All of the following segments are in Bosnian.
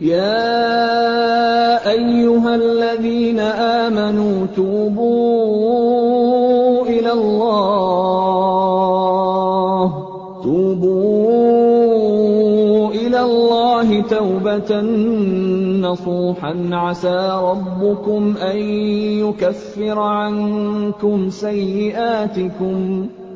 يَا أَيُّهَا الَّذِينَ آمَنُوا تُوبُوا إِلَى اللَّهِ. تَوْبَةً نَّصُوحًا. عَسَىٰ رَبُّكُمْ أَن يُكَفِّرَ عَنكُمْ سَيِّئَاتِكُمْ.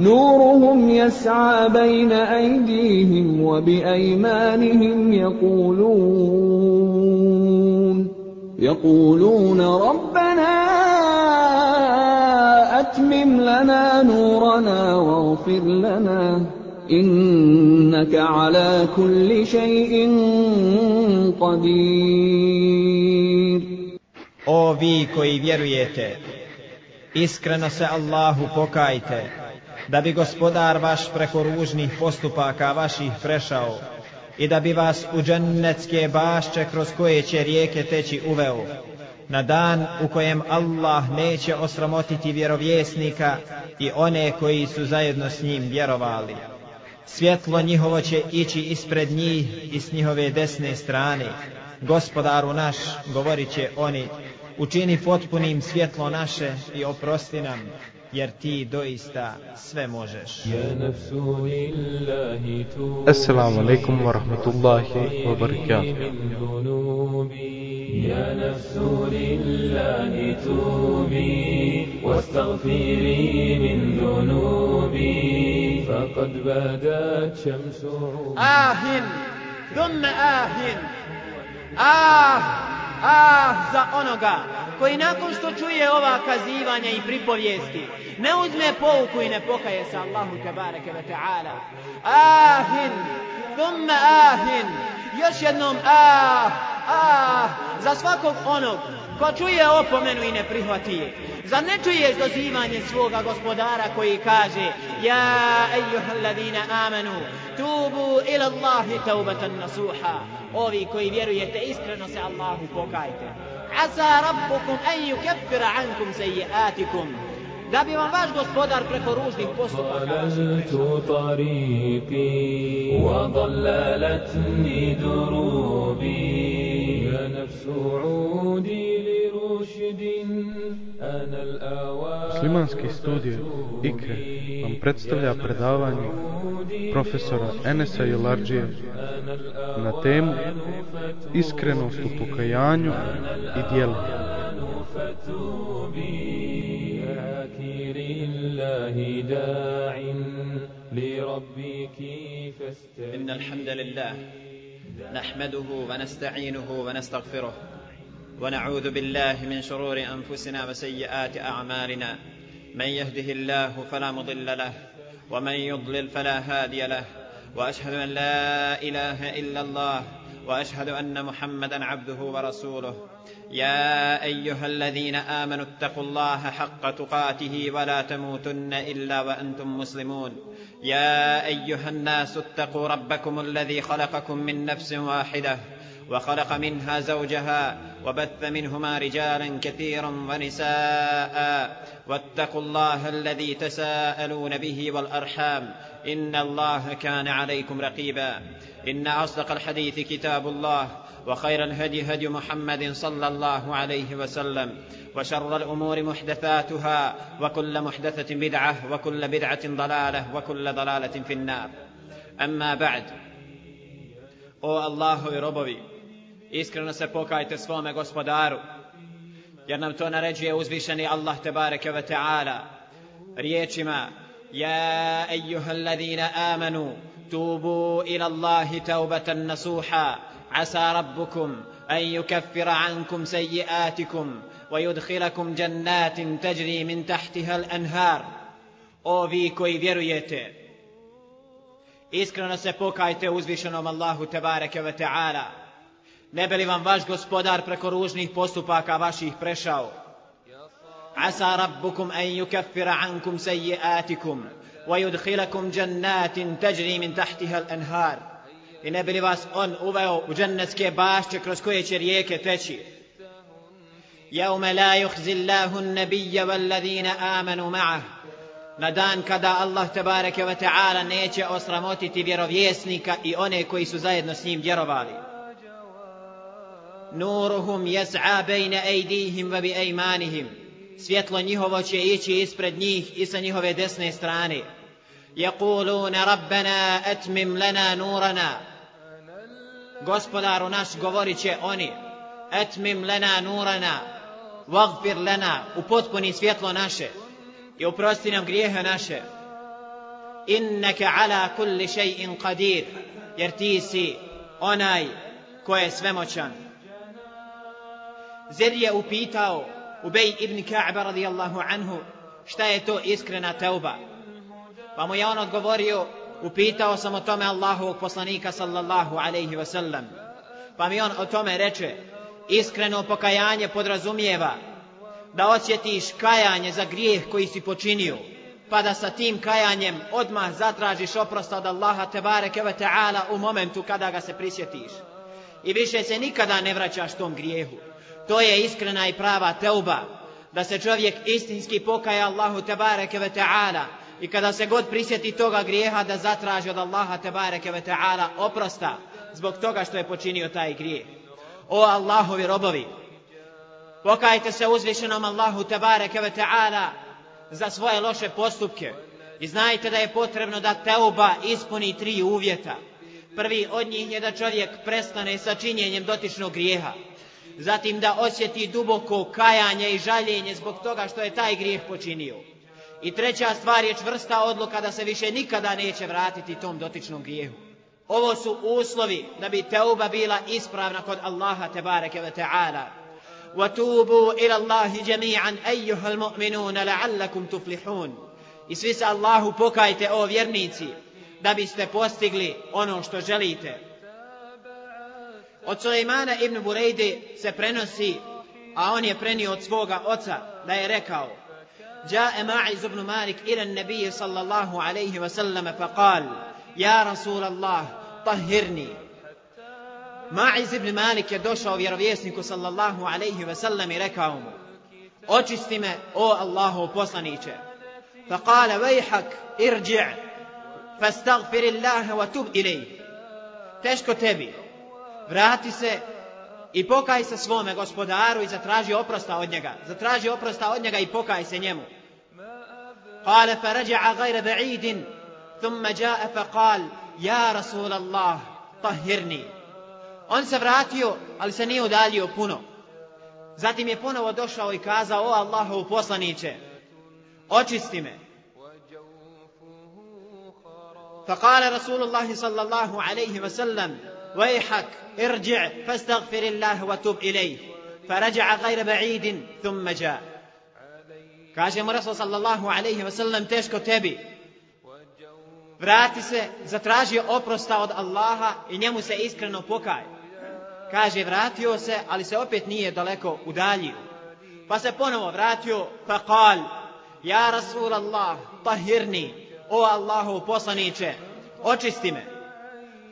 نورهم يسعى بين أيديهم وبأيمانهم يقولون يقولون ربنا أتمم لنا نورنا واغفر لنا إنك على كل شيء قدير. O vi koji vjerujete, iskreno se Allahu pokajte, da bi gospodar vaš preko ružnih postupaka vaših prešao i da bi vas u džennetske bašče kroz koje će rijeke teći uveo, na dan u kojem Allah neće osramotiti vjerovjesnika i one koji su zajedno s njim vjerovali. Svjetlo njihovo će ići ispred njih i s njihove desne strane. Gospodaru naš, govorit će oni, učini potpunim svjetlo naše i oprosti nam, jer ti doista sve možeš. Assalamu alaikum wa rahmatullahi wa barakatuh. يا نفس لله توبي واستغفري من ذنوبي فقد بدت شمس آه ثم آه آه Ah, za onoga koji nakon što čuje ova kazivanja i pripovijesti ne uzme pouku i ne pokaje se Allahu tebareke ve ta'ala. Ahin, thumma ahin, još jednom ah, ah, za svakog onog ko čuje opomenu i ne prihvati je. Za ne čuješ dozivanje svoga gospodara koji kaže Ja ejuhal ladina amanu tubu ila Allahi taubatan nasuha Ovi koji vjerujete iskreno se Allahu pokajte Asa rabbukum en yukaffira ankum sejiatikum da bi vam vaš gospodar preko ružnih postupaka ضللت طريقي وضللتني دروبي يا نفس عودي لرشد أنا الأوان Muslimanski studij IKRE vam predstavlja predavanje profesora Enesa Jelarđije na temu iskrenost u pokajanju i djelu. ذاكر الله داع لربك فاستعن إن الحمد لله نحمده ونستعينه ونستغفره ونعوذ بالله من شرور أنفسنا وسيئات أعمالنا. من يهده الله فلا مضل له ومن يضلل فلا هادي له. وأشهد أن لا إله إلا الله وأشهد أن محمدا عبده ورسوله. يا أيها الذين آمنوا اتقوا الله حق تقاته ولا تموتن إلا وأنتم مسلمون. يا أيها الناس اتقوا ربكم الذي خلقكم من نفس واحدة وخلق منها زوجها وبث منهما رجالا كثيرا ونساء. واتقوا الله الذي تساءلون به والأرحام. إن الله كان عليكم رقيبا. إن أصدق الحديث كتاب الله وخير الهدي هدي محمد صلى الله عليه وسلم. وشر الأمور محدثاتها وكل محدثة بدعة وكل بدعة ضلالة وكل ضلالة في النار. أما بعد O Allahovi robovi, iskreno se pokajte svome gospodaru, jer nam to naređuje uzvišeni Allah tebareke ve ta'ala riječima Ja ejuhal ladina amanu tubu ila Allahi taubatan nasuha asa rabbukum an yukaffira ankum sejiatikum ويدخلكم جنات تجري من تحتها الأنهار O vi koji vjerujete, iskreno se pokajte uzvišenom Allahu tebareke ve ta'ala. Ne bi vam vaš gospodar preko ružnih postupaka vaših prešao? Asa rabbukum en yukaffira ankum sejiatikum wa yudkhilakum jannatin tajri min tahtiha l'anhar. I ne bi vas on uveo u jannatske bašče kroz koje će rijeke teči? Jevme la yukhzi Allahun nabija wal ladhina amanu ma'ah. Na dan kada Allah tebareke ve ta'ala neće osramotiti vjerovjesnika i one koji su zajedno s njim vjerovali. Nuruhum yas'a bayna ejdihim wa bi ejmanihim. Svjetlo njihovo će ići ispred njih i sa njihove desne strane. Yaquluna rabbena etmim lana nurana. Gospodaru naš govorit će oni etmim lena nurana vagfir lena upotpuni svjetlo naše i uprosti nam grijehe naše. Inneke ala kulli še'in qadir. Jer ti si onaj ko je svemoćan. Zer je upitao Ubej ibn Ka'ba radijallahu anhu šta je to iskrena teuba pa mu je on odgovorio upitao sam o tome Allahovog poslanika sallallahu alaihi wasallam. Pa mi on o tome reče, iskreno pokajanje podrazumijeva da osjetiš kajanje za grijeh koji si počinio, pa da sa tim kajanjem odmah zatražiš oprost od Allaha tebareke ve ta'ala u momentu kada ga se prisjetiš. I više se nikada ne vraćaš tom grijehu. To je iskrena i prava teuba, da se čovjek istinski pokaja Allahu tebareke ve ta'ala, i kada se god prisjeti toga grijeha da zatraži od Allaha tebareke ve ta'ala oprosta zbog toga što je počinio taj grijeh. O Allahovi robovi, pokajte se uzvišenom Allahu tebareke ve ta'ala za svoje loše postupke i znajte da je potrebno da teuba ispuni tri uvjeta. Prvi od njih je da čovjek prestane sa činjenjem dotičnog grijeha Zatim da osjeti duboko kajanje i žaljenje zbog toga što je taj grijeh počinio. I treća stvar je čvrsta odluka da se više nikada neće vratiti tom dotičnom grijehu. Ovo su uslovi da bi teuba bila ispravna kod Allaha tebareke ve ta'ala. وَتُوبُوا إِلَى اللَّهِ جَمِيعًا أَيُّهَا الْمُؤْمِنُونَ لَعَلَّكُمْ تُفْلِحُونَ I svi se Allahu pokajte o vjernici da biste postigli ono što želite. Od Sulejmana ibn Burejde se prenosi, a on je prenio od svoga oca da je rekao جاء ماعز بن مالك إلى النبي صلى الله عليه وسلم فقال يا رسول الله طهرني ماعز بن مالك يدوشا vjerovjesniku صلى الله عليه وسلم rekao mu očisti me o Allahu poslanice فقال ويحك ارجع فاستغفر الله وتب إليه teško tebi vrati se i pokaj se svome gospodaru i zatraži oprosta od njega. Zatraži oprosta od njega i pokaj se njemu. قال فرجع غير بعيد ثم جاء فقال يا رسول الله طهرني On se vratio, ali se nije udalio puno. Zatim je ponovo došao i kazao, o Allahov poslaniće, očisti me. فقال رسول الله صلى الله عليه وسلم ويحك ارجع فاستغفر الله وتب إليه فرجع غير بعيد ثم جاء Kaže mu Rasul sallallahu alaihi wa sallam teško tebi. Vrati se, zatraži oprosta od Allaha i njemu se iskreno pokaj. Kaže vratio se, ali se opet nije daleko udaljio. Pa se ponovo vratio, pa kal, ja Rasul Allah, tahirni, o Allahu poslaniće, očisti me.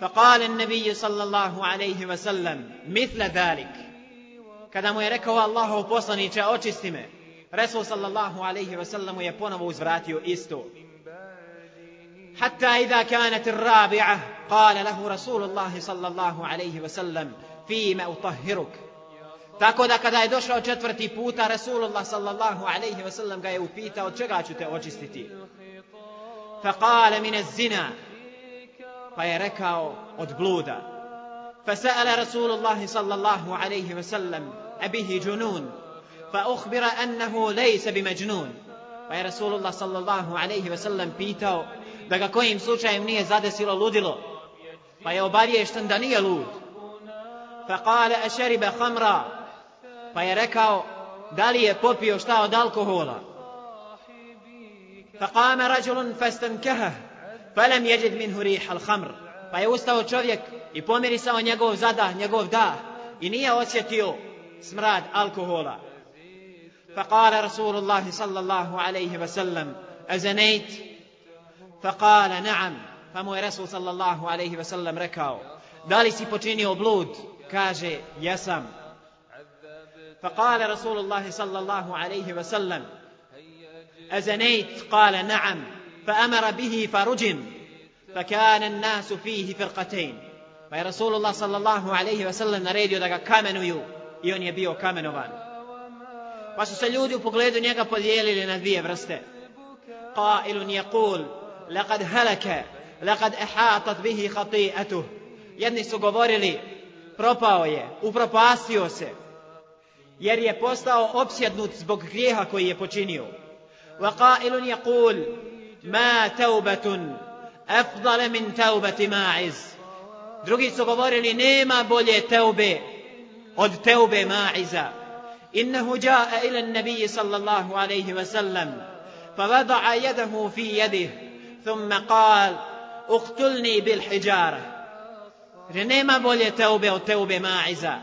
فقال النبي صلى الله عليه وسلم مثل ذلك kada mu je rekao Allahu poslanice očisti me Resul sallallahu alejhi ve sellem je ponovo uzvratio isto حتى إذا كانت الرابعة قال له رسول الله صلى الله عليه وسلم فيما أطهرك Tako da kada je došao četvrti puta Rasulullah sallallahu alejhi ve sellem ga je upitao čega ću te očistiti. Faqala min az-zina pa je rekao od bluda. فسأل رسول الله صلى الله عليه وسلم أبيه جنون فأخبر أنه ليس بمجنون pa je Rasulullah sallallahu alaihi wasallam pitao da ga kojim slučajem nije zadesilo ludilo pa je obaviješten da nije lud fa kale ašeribe hamra pa je rekao da li je popio šta od alkohola fa kame rađulun jeđed min hurih al hamr. Pa je ustao čovjek i pomirisao njegov zadah, njegov dah. I nije osjetio smrad alkohola. فقال رسول الله صلى الله عليه وسلم أزنيت فقال نعم فمو رسول صلى الله عليه وسلم da li si počinio blud kaže jesam فقال رسول الله صلى الله عليه وسلم أزنيت قال نعم فأمر به فرجم فكان الناس فيه فرقتين Pa je Rasulullah sallallahu alaihi wa sallam naredio da ga kamenuju i on je bio kamenovan. Pa su se ljudi u pogledu njega podijelili na dvije vrste. Qailun yaqul laqad halaka laqad ihatat bihi khati'atuh. Jedni su govorili propao je, upropastio se jer je postao opsjednut zbog grijeha koji je počinio. Wa qailun yaqul ma taubatun afdal min taubati ma'iz. Drugi su govorili nema bolje teube od teube ma'iza. Innehu ja'a ila nabiji sallallahu alaihi wa sallam. فوضع يده في يده ثم قال اقتلني بالحجارة Že nema bolje teube od teube ma'iza.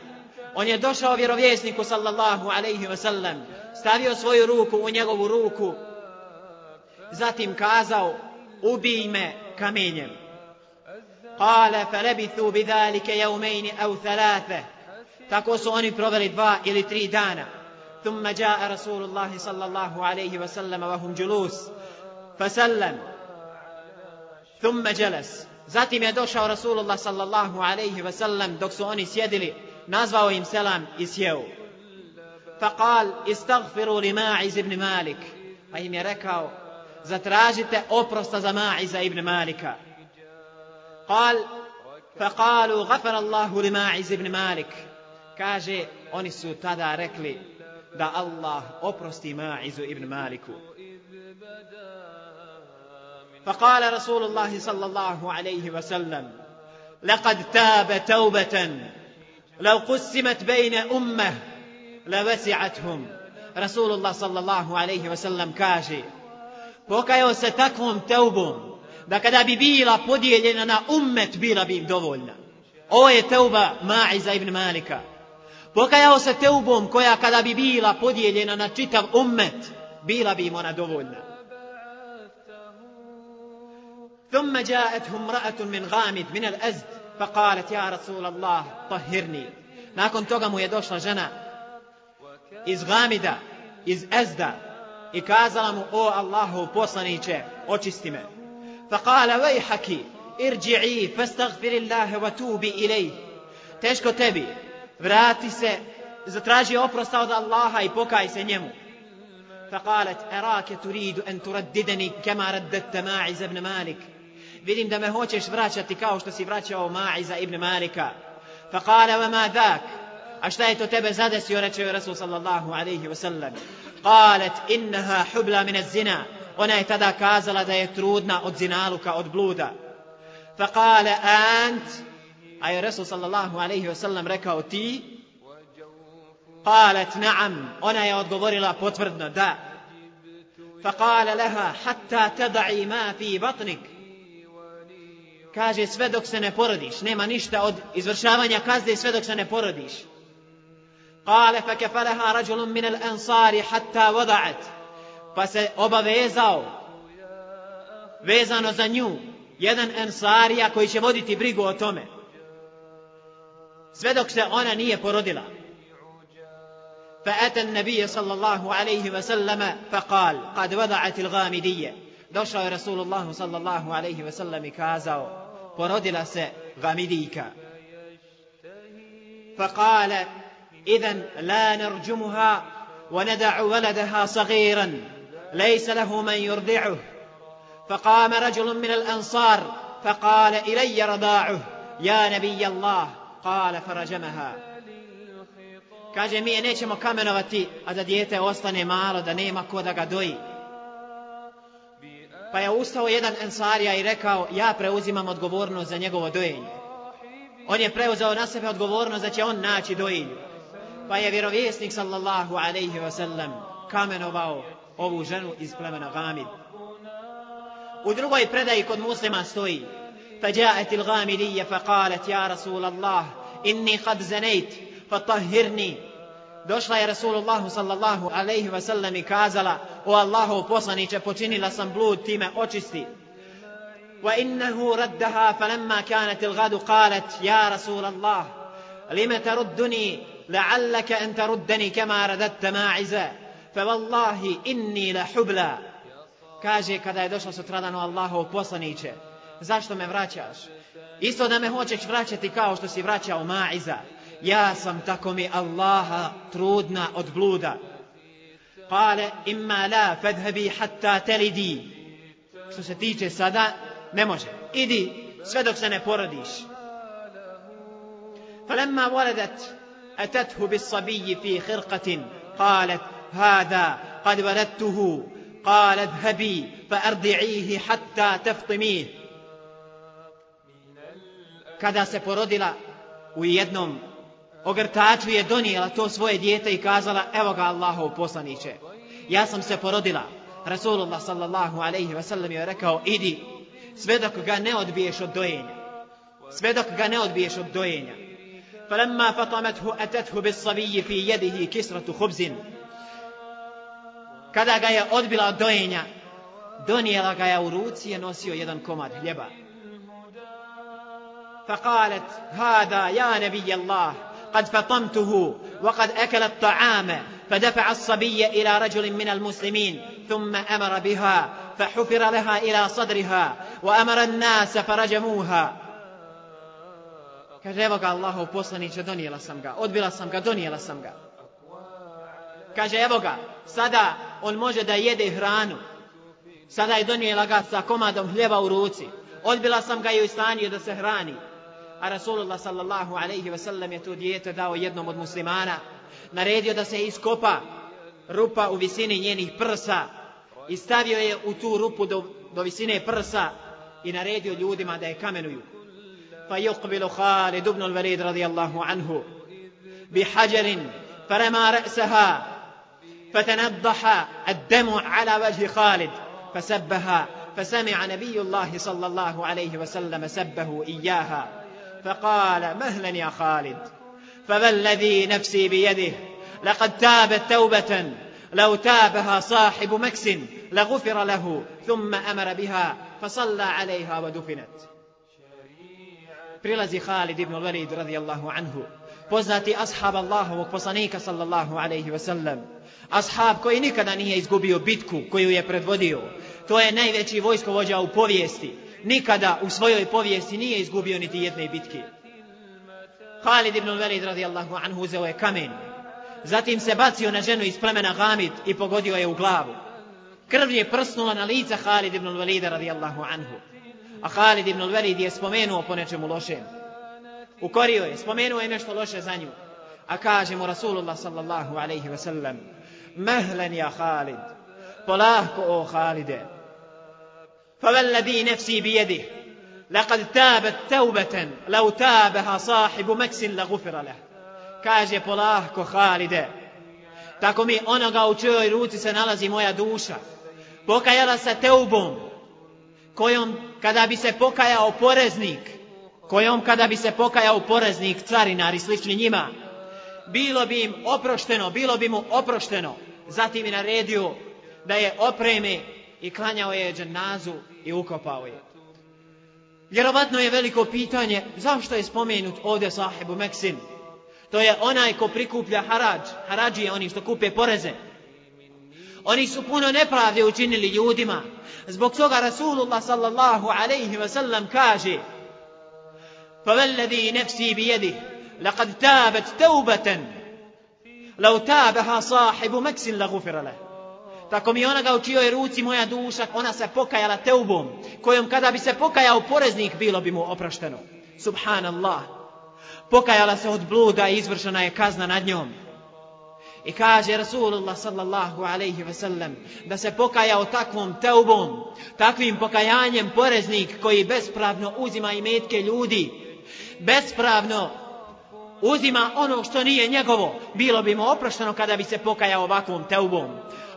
On je došao vjerovjesniku sallallahu alaihi wa sallam, stavio svoju ruku u njegovu ruku, zatim kazao, ubij me kamenjem. قال فلبثوا بذلك يومين أو ثلاثة tako su oni proveli dva ili tri dana ثم جاء رسول الله صلى الله عليه وسلم وهم جلوس فسلم ثم جلس zatim je došao Rasulullah sallallahu alaihi wa sallam dok su oni sjedili nazvao im selam i sjeo فقال استغفروا لماعز ابن مالك pa im je rekao zatražite oprosta za Ma'iza ibn Malika. قال فقالوا غفر الله لماعز بن مالك kaže oni su tada rekli da Allah oprosti Ma'izu ibn Maliku. فقال رسول الله صلى الله عليه وسلم لقد تاب توبة لو قسمت بين أمة لوسعتهم رسول الله صلى الله عليه وسلم kaže pokajao se takvom teubom da kada bi bila podijeljena na ummet, bila bi im dovoljna. Ovo je teuba Ma'iza ibn Malika. Pokajao se teubom koja kada bi bila podijeljena na čitav ummet, bila bi im ona dovoljna. ثم جاءته امرأة من غامد من الأزد فقالت يا رسول الله طهرني nakon toga mu je došla žena iz Gamida, iz Ezda i kazala mu o Allahu poslaniće očisti me فقال ويحك ارجعي فاستغفر الله وتوبي إليه teško tebi vrati se zatraži oprosta od Allaha i pokaj se njemu فقالت أراك تريد أن ترددني كما رددت ماعز ابن مالك vidim da me hoćeš vraćati kao što si vraćao Ma'iza ibn Malika فقال وما ذاك a šta je to tebe zadesio reče je Rasul sallallahu alaihi wa sallam قالت إنها حبلة من الزنا Ona je tada kazala da je trudna od zinaluka, od bluda. Fa kale ant, a je Resul sallallahu alaihi wasallam rekao ti, kalet naam, ona je odgovorila potvrdno, da. Fa kale leha, hatta tada'i ma fi batnik. Kaže, sve dok se ne porodiš, nema ništa od izvršavanja kazde, sve dok se ne porodiš. قال فكفلها رجل من الأنصار حتى وضعت. بس obavezao vezano za nju jedan ansarija koji će voditi brigu o tome. نية dok فاتى النبي صلى الله عليه وسلم فقال قد وضعت الغامديه došao رسول الله صلى الله عليه وسلم كازاو porodila se غامديكا فقالت إذن لا نرجمها وندع ولدها صغيرا ليس له من يرضعه فقام رجل من الأنصار فقال إلي رضاعه يا نبي الله قال فرجمها kaže mi je nećemo kamenovati a da dijete ostane malo da nema ko da ga doji pa je ustao jedan ensarija i rekao ja preuzimam odgovornost za njegovo dojenje on je preuzeo na sebe odgovornost da će on naći dojilju pa je vjerovjesnik sallallahu alaihi wa sallam kamenovao ovu ženu iz plemena Gamid. U drugoj predaji kod muslima stoji فجاءت الغامدية فقالت يا رسول الله إني قد زنيت فطهرني Došla je Rasulullahu sallallahu alaihi wa sallam i kazala, o Allahov poslaniće, počinila sam blud, time očisti. وإنه ردها فلما كانت الغد قالت يا رسول الله لم تردني لعلك أن تردني كما رددت ماعزا فوالله إني لحبلى kaže kada je došla sutradan u Allahov poslaniće zašto me vraćaš isto da me hoćeš vraćati kao što si vraćao Maiza ja sam tako mi Allaha trudna od bluda kale imma la fadhabi hatta telidi što se tiče sada ne može idi sve dok se ne porodiš فلما ولدت أتته بالصبي في خرقة قالت هذا قد ولدته قال اذهبي فأرضعيه حتى تفطميه kada se porodila u jednom ogrtaču je donijela to svoje dijete i kazala evo ga Allahov poslaniće ja sam se porodila Rasulullah sallallahu alaihi wa sallam je rekao idi sve dok ga ne odbiješ od dojenja sve dok ga ne odbiješ od dojenja فلما فطمته أتته بالصبي في يده كسرة خبز. kada ga je odbila od dojenja donijela ga je u ruci je nosio jedan komad hljeba فقالت هذا يا نبي الله قد فطمته وقد أكل الطعام فدفع الصبي إلى رجل من المسلمين ثم أمر بها فحفر لها إلى صدرها وأمر الناس فرجموها Kaže, evo ga Allahov poslaniće, donijela sam ga, odbila sam ga, donijela sam ga. Kaže, evo ga, sada on može da jede hranu. Sada je donijela ga sa komadom hljeba u ruci. Odbila sam ga i u stanju da se hrani. A Rasulullah sallallahu alaihi ve sellem je tu dijete dao jednom od muslimana. Naredio da se iskopa rupa u visini njenih prsa. I stavio je u tu rupu do, do visine prsa. I naredio ljudima da je kamenuju. فيقبل خالد بن الوليد رضي الله عنه بحجر فرمى رأسها فتنضح الدم على وجه خالد فسبها فسمع نبي الله صلى الله عليه وسلم سبه إياها فقال مهلا يا خالد فوالذي نفسي بيده لقد تابت توبة لو تابها صاحب مكس لغفر له ثم أمر بها فصلى عليها ودفنت. Prilazi Khalid ibn Walid radijallahu anhu, poznati ashab Allahovog poslanika sallallahu alaihi wasallam, ashab koji nikada nije izgubio bitku koju je predvodio, to je najveći vojskovođa u povijesti, nikada u svojoj povijesti nije izgubio niti jedne bitke. Khalid ibn Walid radijallahu anhu uzeo je kamen, zatim se bacio na ženu iz plemena Gamid i pogodio je u glavu. Krv je prsnula na lica Khalid ibn Walida radijallahu anhu. A Khalid ibn al-Walid je spomenuo po nečemu lošem. Ukorio je, spomenuo je nešto loše za nju. A kaže mu Rasulullah sallallahu alaihi wa sallam, Mehlen ja Khalid, polahko o Khalide. فوالذي نفسي بيده لقد تابت توبة لو تابها صاحب مكس لغفر له kaže polahko Halide tako mi onoga u čijoj ruci se nalazi moja duša pokajala se teubom kojom kada bi se pokajao poreznik, kojom kada bi se pokajao poreznik, carinar i slični njima, bilo bi im oprošteno, bilo bi mu oprošteno. Zatim je naredio da je opreme i klanjao je dženazu i ukopao je. Vjerovatno je veliko pitanje zašto je spomenut ovdje sahibu Meksin. To je onaj ko prikuplja harađ, harađi je oni što kupe poreze. Oni su puno nepravde učinili ljudima. Zbog toga Rasulullah sallallahu alaihi wa sallam kaže فَوَالَّذِي نَفْسِي بِيَدِهِ لَقَدْ تَابَتْ تَوْبَةً لَوْ تَابَهَا صَاحِبُ مَكْسٍ لَغُفِرَ لَهُ Tako mi onoga u čijoj ruci moja duša, ona se pokajala teubom, kojom kada bi se pokajao poreznik, bilo bi mu oprošteno. Subhanallah. Pokajala se od bluda i izvršena je kazna nad njom. I kaže Rasulullah sallallahu alaihi ve sellem da se pokajao takvom teubom, takvim pokajanjem poreznik koji bespravno uzima i metke ljudi, bespravno uzima ono što nije njegovo, bilo bi mu oprošteno kada bi se pokajao ovakvom teubom.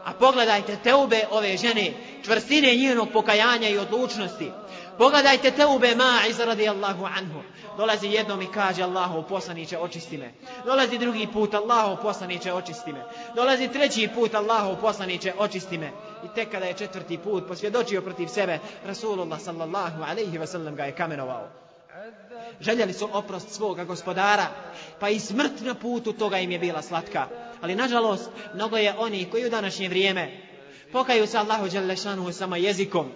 A pogledajte teube ove žene, čvrstine njenog pokajanja i odlučnosti. Pogledajte te ube Ma'iz radijallahu anhu. Dolazi jednom i kaže Allahu poslaniće očisti me. Dolazi drugi put Allahu poslaniće očisti me. Dolazi treći put Allahu poslaniće očisti me. I tek kada je četvrti put posvjedočio protiv sebe, Rasulullah sallallahu alaihi wasallam ga je kamenovao. Željeli su oprost svoga gospodara, pa i smrt na putu toga im je bila slatka. Ali nažalost, mnogo je oni koji u današnje vrijeme pokaju se Allahu Đalešanu samo jezikom,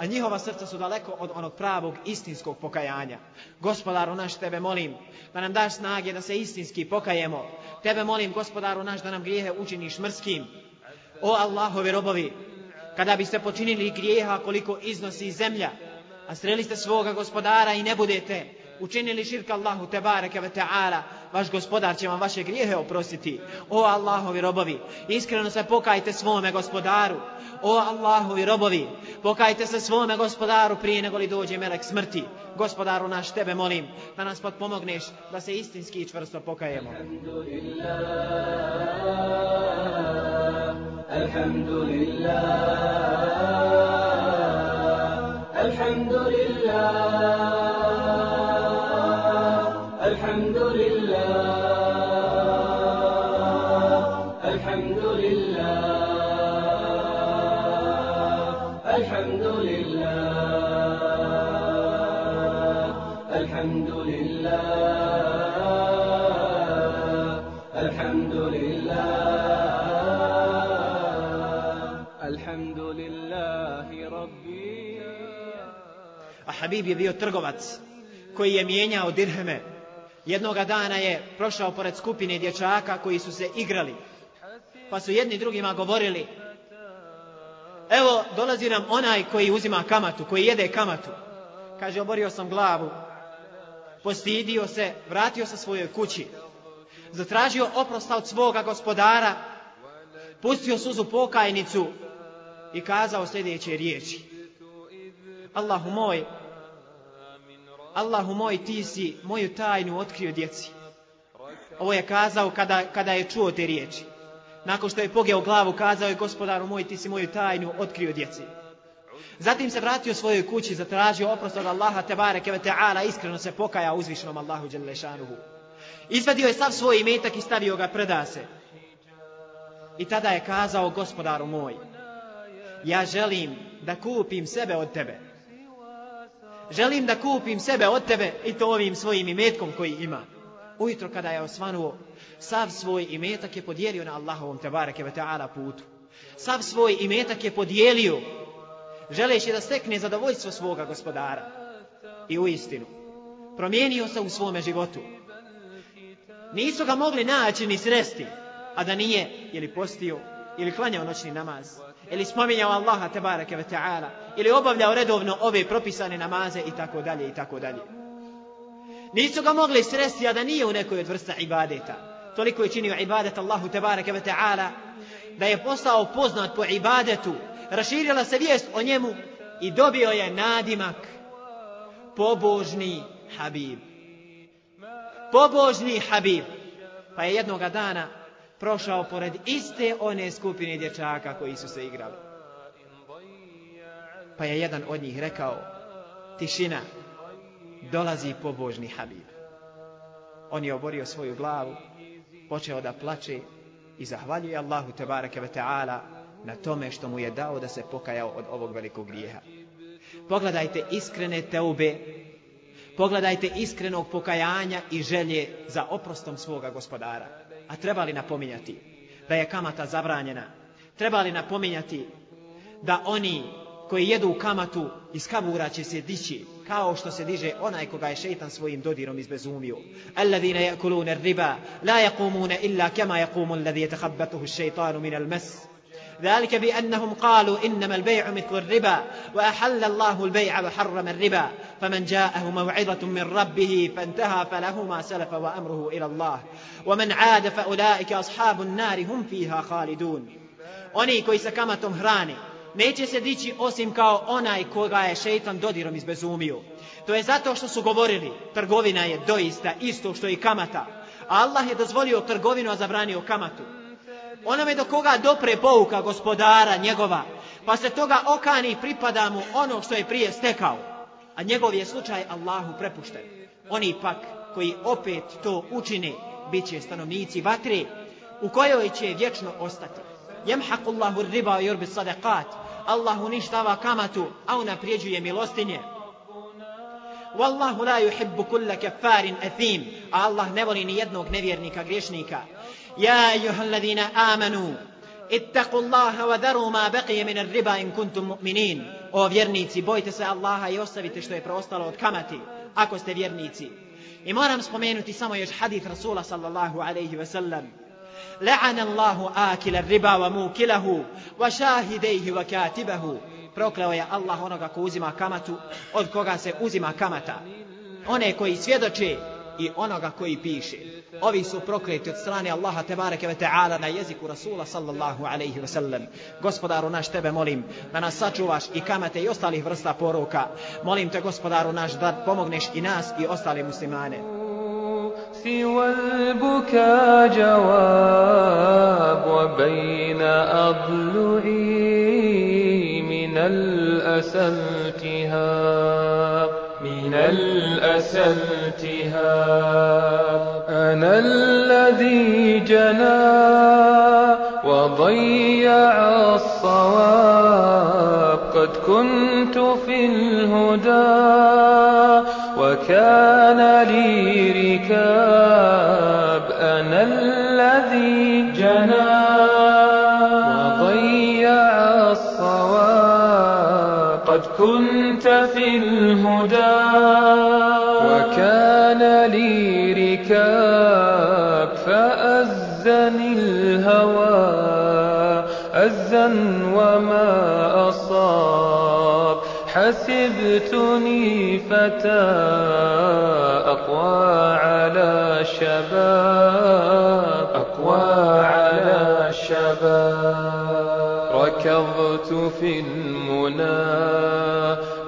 a njihova srca su daleko od onog pravog istinskog pokajanja. Gospodaru naš, tebe molim da nam daš snage da se istinski pokajemo. Tebe molim, gospodaru naš, da nam grijehe učiniš mrskim. O Allahovi robovi, kada biste počinili grijeha koliko iznosi zemlja, a sreli ste svoga gospodara i ne budete učinili širka Allahu tebareke ve ta'ala, vaš gospodar će vam vaše grijehe oprostiti. O Allahovi robovi, iskreno se pokajte svome gospodaru. O Allahovi robovi, pokajte se svome gospodaru prije nego li dođe melek smrti. Gospodaru naš, tebe molim da nas potpomogneš da se istinski i čvrsto pokajemo. Alhamdulillah, alhamdulillah, Habib je bio trgovac koji je mijenjao dirheme. Jednoga dana je prošao pored skupine dječaka koji su se igrali. Pa su jedni drugima govorili Evo, dolazi nam onaj koji uzima kamatu, koji jede kamatu. Kaže, oborio sam glavu. Postidio se, vratio se svojoj kući. Zatražio oprosta od svoga gospodara. Pustio suzu pokajnicu i kazao sljedeće riječi. Allahu moj, Allahu moj, ti si moju tajnu otkrio djeci. Ovo je kazao kada, kada je čuo te riječi. Nakon što je pogeo glavu, kazao je gospodaru moj, ti si moju tajnu otkrio djeci. Zatim se vratio svojoj kući, zatražio oprost od Allaha, tebareke ve ta'ala, iskreno se pokaja uzvišenom Allahu dželešanuhu. Izvadio je sav svoj imetak i stavio ga predase. I tada je kazao gospodaru moj, ja želim da kupim sebe od tebe želim da kupim sebe od tebe i to ovim svojim imetkom koji ima. Ujutro kada je osvanuo, sav svoj imetak je podijelio na Allahovom tebareke ve ta'ala putu. Sav svoj imetak je podijelio, želeći da stekne zadovoljstvo svoga gospodara. I u istinu, promijenio se u svome životu. Nisu ga mogli naći ni sresti, a da nije ili postio ili klanjao noćni namaz ili spominjao Allaha tebareke ve ta'ala ili obavljao redovno ove propisane namaze i tako dalje i tako dalje. Nisu ga mogli sresti a da nije u nekoj od vrsta ibadeta. Toliko je činio ibadet Allahu tebareke ve ta'ala da je postao poznat po ibadetu, raširila se vijest o njemu i dobio je nadimak pobožni Habib. Pobožni Habib. Pa je jednoga dana prošao pored iste one skupine dječaka koji su se igrali. Pa je jedan od njih rekao, tišina, dolazi pobožni Habib. On je oborio svoju glavu, počeo da plače i zahvaljuje Allahu tebareke ve ta'ala na tome što mu je dao da se pokajao od ovog velikog grijeha. Pogledajte iskrene teube, pogledajte iskrenog pokajanja i želje za oprostom svoga gospodara. A treba li napominjati da je kamata zabranjena? Treba li napominjati da oni koji jedu kamatu iz kabura će se dići kao što se diže onaj koga je šeitan svojim dodirom izbezumio. Alladhina yakuluna riba la yaqumuna illa kama yaqumu alladhi yatakhabbathu ash-shaytanu min al-mas. ذلك بأنهم قالوا إنما البيع مثل الربا وأحل الله البيع وحرم الربا فمن جاءه موعظة من ربه فانتهى فله ما سلف وأمره إلى الله ومن عاد فأولئك أصحاب النار هم فيها خالدون Oni koji sa kamatom hrane, neće se dići osim kao onaj koga je šeitan dodirom izbezumio. To je zato što su govorili, trgovina je doista isto što i kamata. A Allah je dozvolio trgovinu, a zabranio kamatu onome do koga dopre pouka gospodara njegova, pa se toga okani pripada mu ono što je prije stekao. a njegov je slučaj Allahu prepušten. Oni pak koji opet to učine, bit će stanovnici vatre, u kojoj će vječno ostati. Jemhaqullahu riba i urbi sadaqat. Allah uništava kamatu, a unaprijeđuje milostinje. Wallahu la yuhibbu kulla kaffarin athim. A Allah ne voli ni jednog nevjernika, griješnika. Ja ejuhalladina amanu, ittaqu Allaha wa daru ma baqije min riba in kuntum mu'minin. O vjernici, bojte se Allaha i ostavite što je preostalo od kamati, ako ste vjernici. I moram spomenuti samo još hadith Rasula sallallahu alaihi wa sallam. لعن الله آكل الربا وموكله وشاهديه وكاتبه prokleo je Allah onoga ko uzima kamatu od koga se uzima kamata one koji svjedoče i onoga koji piše Ovi su prokleti od strane Allaha tebareke ve taala na jeziku Rasula sallallahu alejhi ve sellem gospodaru naš tebe molim da nas sačuvaš i kamate i ostalih vrsta poruka molim te gospodaru naš da pomogneš i nas i ostale muslimane سوى البكا جواب وبين أضلعي من الأسى التهاب من الأسى التهاب أنا الذي جنى وضيع الصواب. قد كنت في الهدى وكان لي ركاب. أنا الذي جنى وضيع الصواب. قد كنت في الهدى وكان وما أصاب. حسبتني فتى أقوى على شباب أقوى على شباب ركضت في المنى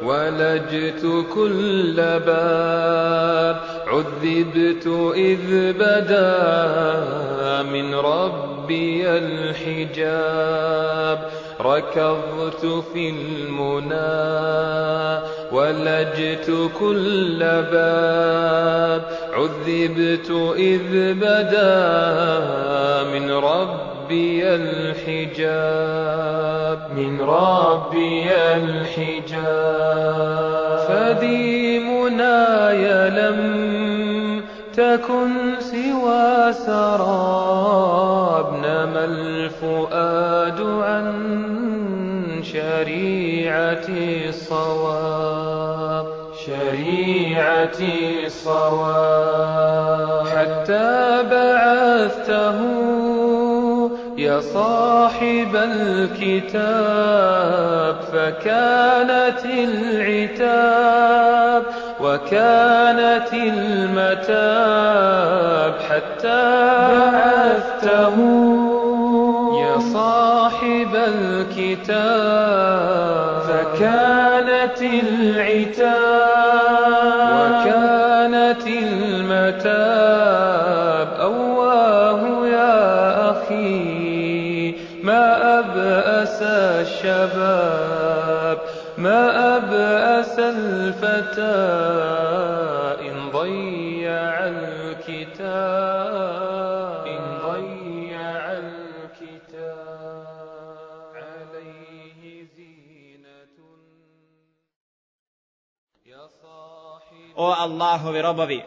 ولجت كل باب. عذبت إذ بدا من ربي الحجاب. ركضت في المنى ولجت كل باب. عذبت إذ بدا من ربي الحجاب. من ربي الحجاب. فدي مناي لم تكن سوى سراب نما الفؤاد عن شريعة الصواب شريعة الصواب. حتى بعثته يا صاحب الكتاب فكانت العتاب وكانت المتاب حتى بعثته يا صاحب الكتاب. فكانت العتاب. وكانت المتاب. أواه يا أخي ما أبأس الشباب. إن ضيع الكتاب إن ضيع الكتاب عليه زينة يا صاحب O Allahovi robovi,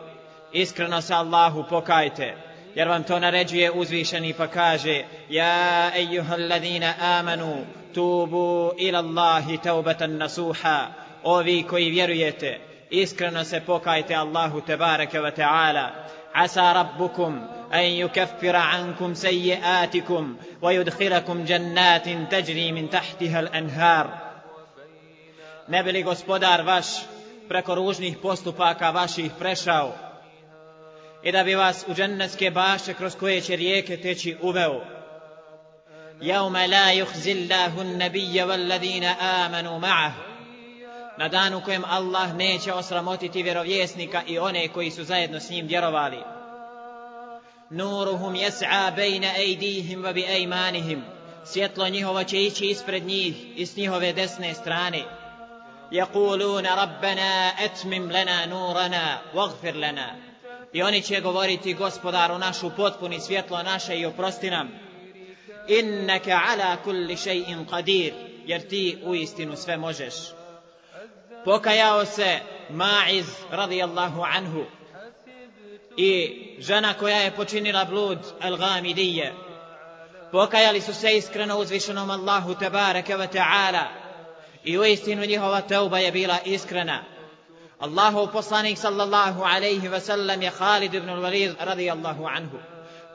iskreno se Allahu pokajte, jer vam to naređuje uzvišeni pa kaže Ja ejuhal ladina amanu, tubu ila Allahi taubatan nasuha, ovi koji vjerujete, iskreno se pokajte Allahu tebareke wa ta'ala, asa rabbukum أن يكفر عنكم سيئاتكم ويدخلكم جنات تجري من تحتها الأنهار Ne bi li gospodar vaš preko ružnih postupaka vaših prešao i da bi vas u džennetske baše kroz koje će rijeke teći uveo. Jaume la yuhzillahu nabiyya walladina amanu ma'ah. Na danu kojem Allah neće osramotiti vjerovjesnika i one koji su zajedno s njim vjerovali. Nuruhum yas'a bejna ejdihim wa bi ejmanihim. Svjetlo njihovo će ići ispred njih i s njihove desne strane. يقولون ربنا أتمم لنا نورنا واغفر لنا I oni će govoriti gospodaru našu potpuni svjetlo naše i oprosti nam. Innaka ala kulli shay'in qadir, jer ti u istinu sve možeš. Pokajao se Ma'iz radijallahu anhu i žena koja je počinila blud Al-Ghamidije. Pokajali su se iskreno uzvišenom Allahu tabaraka wa ta'ala i u istinu njihova teuba je bila iskrena. Allahu poslanik sallallahu alaihi ve sellem je Khalid ibn al-Walid radijallahu anhu.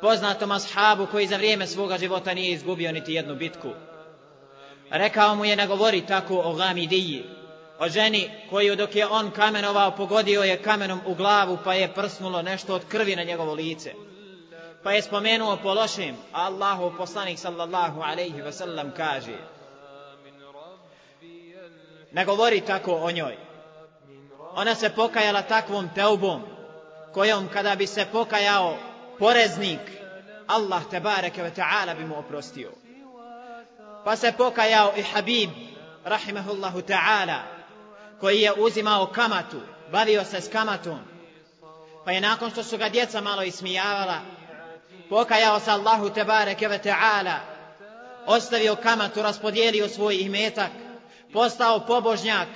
Poznatom ashabu koji za vrijeme svoga života nije izgubio niti jednu bitku. Rekao mu je ne govori tako o Ghamidiji, o ženi koju dok je on kamenovao pogodio je kamenom u glavu pa je prsnulo nešto od krvi na njegovo lice. Pa je spomenuo po lošim, Allahu poslanik sallallahu alaihi ve sellem kaže Ne govori tako o njoj. Ona se pokajala takvom teubom, kojom kada bi se pokajao poreznik, Allah te bareke ve ta'ala bi mu oprostio. Pa se pokajao i Habib, rahimahullahu ta'ala, koji je uzimao kamatu, bavio se s kamatom, pa je nakon što su ga djeca malo ismijavala, pokajao se Allahu tebareke ve ta'ala, ostavio kamatu, raspodijelio svoj imetak, postao pobožnjak,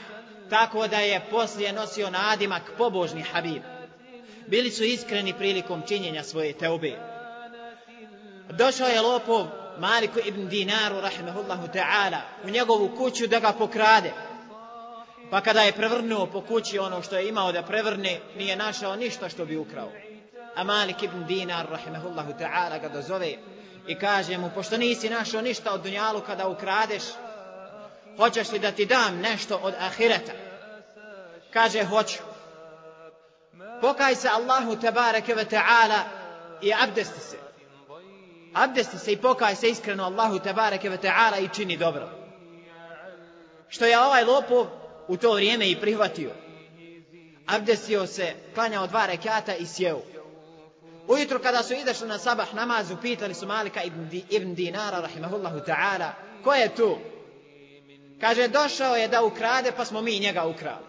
tako da je poslije nosio nadimak pobožni Habib. Bili su iskreni prilikom činjenja svoje teube. Došao je lopov Maliku ibn Dinaru, rahimahullahu ta'ala, u njegovu kuću da ga pokrade. Pa kada je prevrnuo po kući ono što je imao da prevrne, nije našao ništa što bi ukrao. A Malik ibn Dinar, rahimahullahu ta'ala, ga dozove i kaže mu, pošto nisi našao ništa od dunjalu kada ukradeš, hoćeš li da ti dam nešto od ahireta? Kaže, hoću. Pokaj se Allahu tebareke ve ta'ala i abdesti se. Abdesti se i pokaj se iskreno Allahu tebareke ve ta'ala i čini dobro. Što je ovaj lopov u to vrijeme i prihvatio. Abdesio se, klanjao dva rekata i sjeo. Ujutro kada su izašli na sabah namazu, pitali su Malika ibn, ibn Dinara, rahimahullahu ta'ala, ko je tu? Kaže, došao je da ukrade, pa smo mi njega ukrali.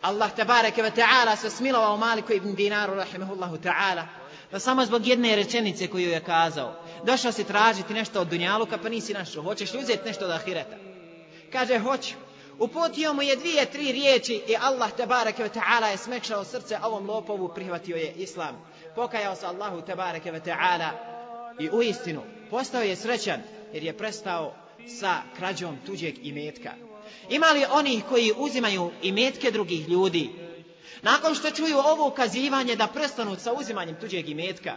Allah tabareke ve ta'ala se smilovao Maliku ibn Dinaru, rahimahullahu ta'ala, pa samo zbog jedne rečenice koju je kazao. Došao si tražiti nešto od Dunjaluka, pa nisi našao. Hoćeš li uzeti nešto od Ahireta? Kaže, hoću. Uputio mu je dvije, tri riječi i Allah tabareke ve ta'ala je smekšao srce ovom lopovu, prihvatio je Islam. Pokajao se Allahu tabareke ve ta'ala i u istinu postao je srećan jer je prestao sa krađom tuđeg imetka. Ima li onih koji uzimaju imetke drugih ljudi? Nakon što čuju ovo ukazivanje da prestanu sa uzimanjem tuđeg imetka,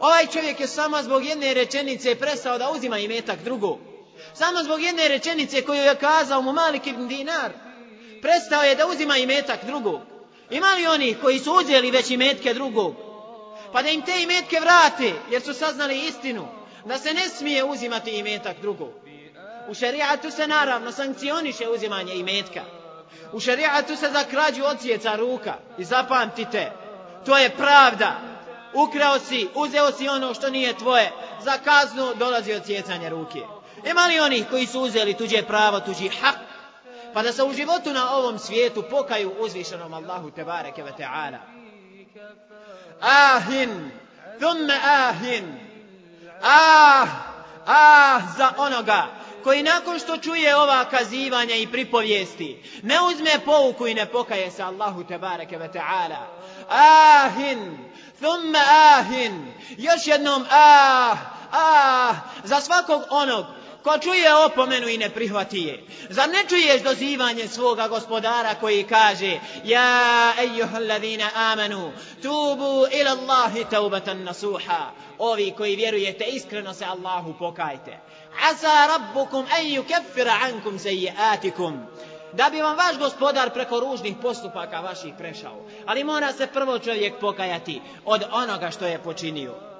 ovaj čovjek je samo zbog jedne rečenice prestao da uzima imetak drugog. Samo zbog jedne rečenice koju je kazao mu Malik ibn Dinar, prestao je da uzima imetak drugog. Imali oni koji su uzeli već imetke drugog? Pa da im te imetke vrate, jer su saznali istinu, da se ne smije uzimati imetak drugog. U šerijatu se naravno sankcioniše uzimanje imetka. U šerijatu se za krađu odsjeca ruka. I zapamtite, to je pravda. Ukrao si, uzeo si ono što nije tvoje. Za kaznu dolazi odsjecanje ruke. Ima li onih koji su uzeli tuđe pravo, tuđi hak? Pa da se u životu na ovom svijetu pokaju uzvišenom Allahu tebareke ve ta'ala. Ahin, thumme ahin. Ah, ah, za onoga koji nakon što čuje ova kazivanja i pripovijesti, ne uzme pouku i ne pokaje se Allahu tebareke ve ta'ala. Ahin, thumme ahin, još jednom ah, ah, za svakog onog ko čuje opomenu i ne prihvati je. Zar ne čuješ dozivanje svoga gospodara koji kaže Ja, ejuhal amanu, tubu ila Allahi taubatan nasuha. Ovi koji vjerujete, iskreno se Allahu pokajte. Asa rabbukum en yukaffira ankum sejiatikum. Da bi vam vaš gospodar preko ružnih postupaka vaših prešao. Ali mora se prvo čovjek pokajati od onoga što je počinio.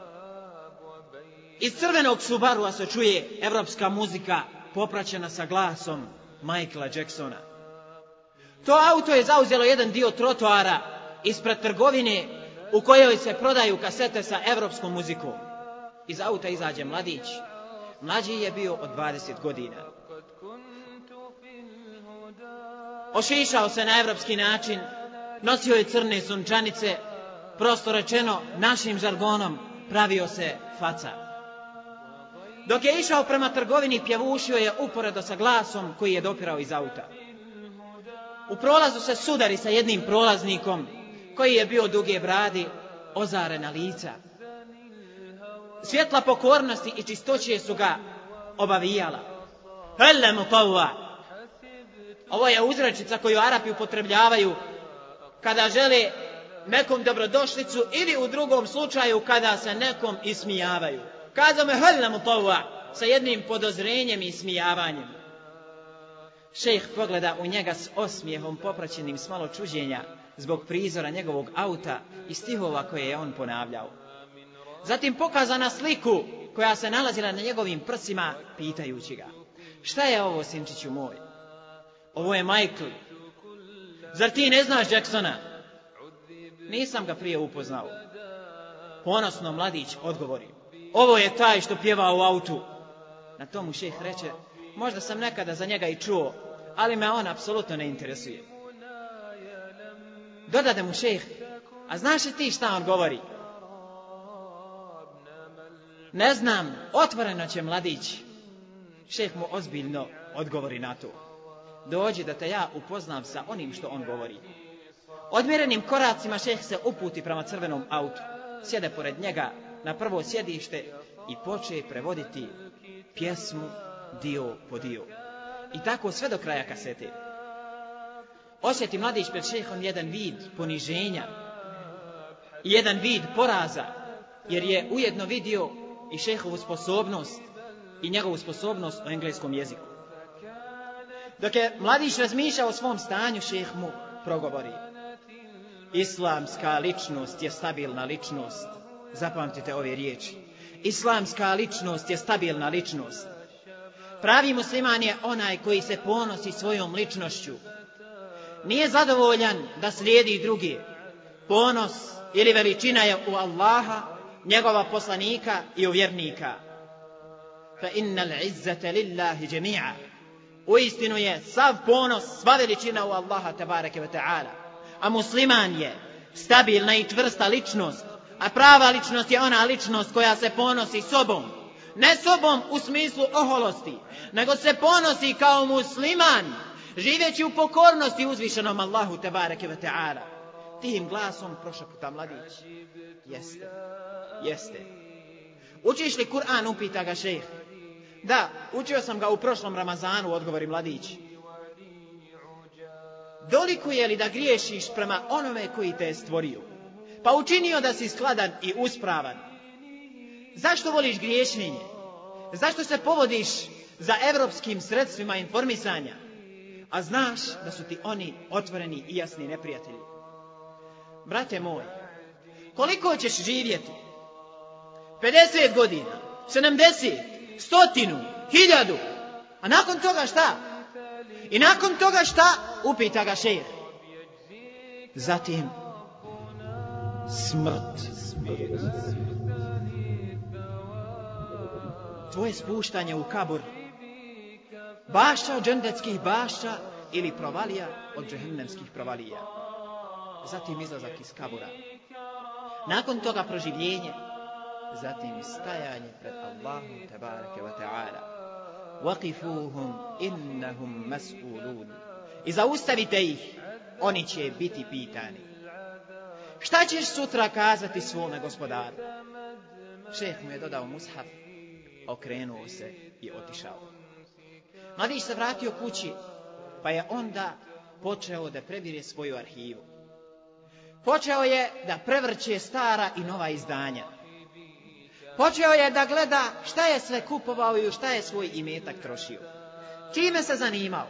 Iz crvenog Subarua se čuje evropska muzika popraćena sa glasom Michaela Jacksona. To auto je zauzelo jedan dio trotoara ispred trgovine u kojoj se prodaju kasete sa evropskom muzikom. Iz auta izađe mladić. Mlađi je bio od 20 godina. Ošišao se na evropski način, nosio je crne sunčanice, prosto rečeno našim žargonom pravio se faca. Dok je išao prema trgovini, pjevušio je uporedo sa glasom koji je dopirao iz auta. U prolazu se sudari sa jednim prolaznikom koji je bio duge bradi, ozarena lica. Svjetla pokornosti i čistoće su ga obavijala. Hele mu Ovo je uzrečica koju Arapi upotrebljavaju kada žele nekom dobrodošlicu ili u drugom slučaju kada se nekom ismijavaju. Kazao me hele mu sa jednim podozrenjem i smijavanjem. Šejh pogleda u njega s osmijehom popraćenim s malo čuđenja zbog prizora njegovog auta i stihova koje je on ponavljao. Zatim pokazana sliku koja se nalazila na njegovim prsima pitajući ga. Šta je ovo, sinčiću moj? Ovo je Michael. Zar ti ne znaš Jacksona? Nisam ga prije upoznao. Ponosno mladić odgovori. Ovo je taj što pjeva u autu. Na tomu šeh reče, možda sam nekada za njega i čuo, ali me on apsolutno ne interesuje. Dodade mu šeh, a znaš li ti šta on govori? Ne znam, otvoreno će mladić. Šeh mu ozbiljno odgovori na to. Dođi da te ja upoznam sa onim što on govori. Odmjerenim koracima šeh se uputi prema crvenom autu. Sjede pored njega na prvo sjedište i poče prevoditi pjesmu dio po dio. I tako sve do kraja kasete. Osjeti mladić pred šehom jedan vid poniženja, jedan vid poraza, jer je ujedno vidio i šehovu sposobnost i njegovu sposobnost u engleskom jeziku. Dok je mladić razmišljao o svom stanju, šeh mu progovori. Islamska ličnost je stabilna ličnost. Zapamtite ove riječi. Islamska ličnost je stabilna ličnost. Pravi musliman je onaj koji se ponosi svojom ličnošću. Nije zadovoljan da slijedi drugi. Ponos ili veličina je u Allaha, njegova poslanika i vjernika. Fa innal izzata lillahi jami'a. U istinu je sav ponos, sva veličina u Allaha tabareke ve ta'ala. A musliman je stabilna i čvrsta ličnost, a prava ličnost je ona ličnost koja se ponosi sobom. Ne sobom u smislu oholosti, nego se ponosi kao musliman, živeći u pokornosti uzvišenom Allahu tebareke ve ta'ala. Tim glasom prošaputa mladić. Jeste, jeste. Učiš li Kur'an, upita ga šejh. Da, učio sam ga u prošlom Ramazanu, odgovori mladić. Dolikuje li da griješiš prema onome koji te je stvorio? Pa učinio da si skladan i uspravan. Zašto voliš griješenje? Zašto se povodiš za evropskim sredstvima informisanja? A znaš da su ti oni otvoreni i jasni neprijatelji. Brate moj, koliko ćeš živjeti? 50 godina, 70, stotinu, hiljadu. A nakon toga šta? I nakon toga šta? Upita ga šeir. Zatim, smrt. Tvoje spuštanje u kabur. Bašća od džendetskih bašća ili provalija od džehennemskih provalija. Zatim izlazak iz kabura. Nakon toga proživljenje, zatim stajanje pred Allahom tebareke wa ta'ala. Waqifuhum innahum mas'ulun. I zaustavite ih, oni će biti pitani. Šta ćeš sutra kazati svome gospodaru? Šeh mu je dodao mushaf, okrenuo se i otišao. Mladić se vratio kući, pa je onda počeo da prebire svoju arhivu. Počeo je da prevrće stara i nova izdanja. Počeo je da gleda šta je sve kupovao i šta je svoj imetak trošio. Čime se zanimao?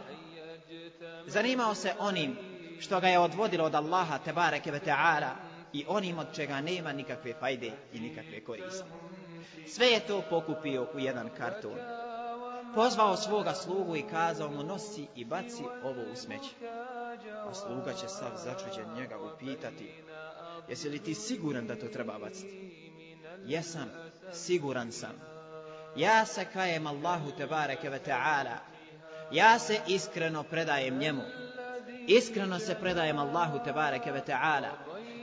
Zanimao se onim što ga je odvodilo od Allaha tebareke ve ta'ala i onim od čega nema nikakve fajde i nikakve koriste. Sve je to pokupio u jedan karton. Pozvao svoga slugu i kazao mu nosi i baci ovo u smeće. A sluga će sav začuđen njega upitati jesi li ti siguran da to treba baciti? Jesam, siguran sam. Ja se kajem Allahu tebareke ve ta'ala. Ja se iskreno predajem njemu. Iskreno se predajem Allahu tebareke ve ta'ala.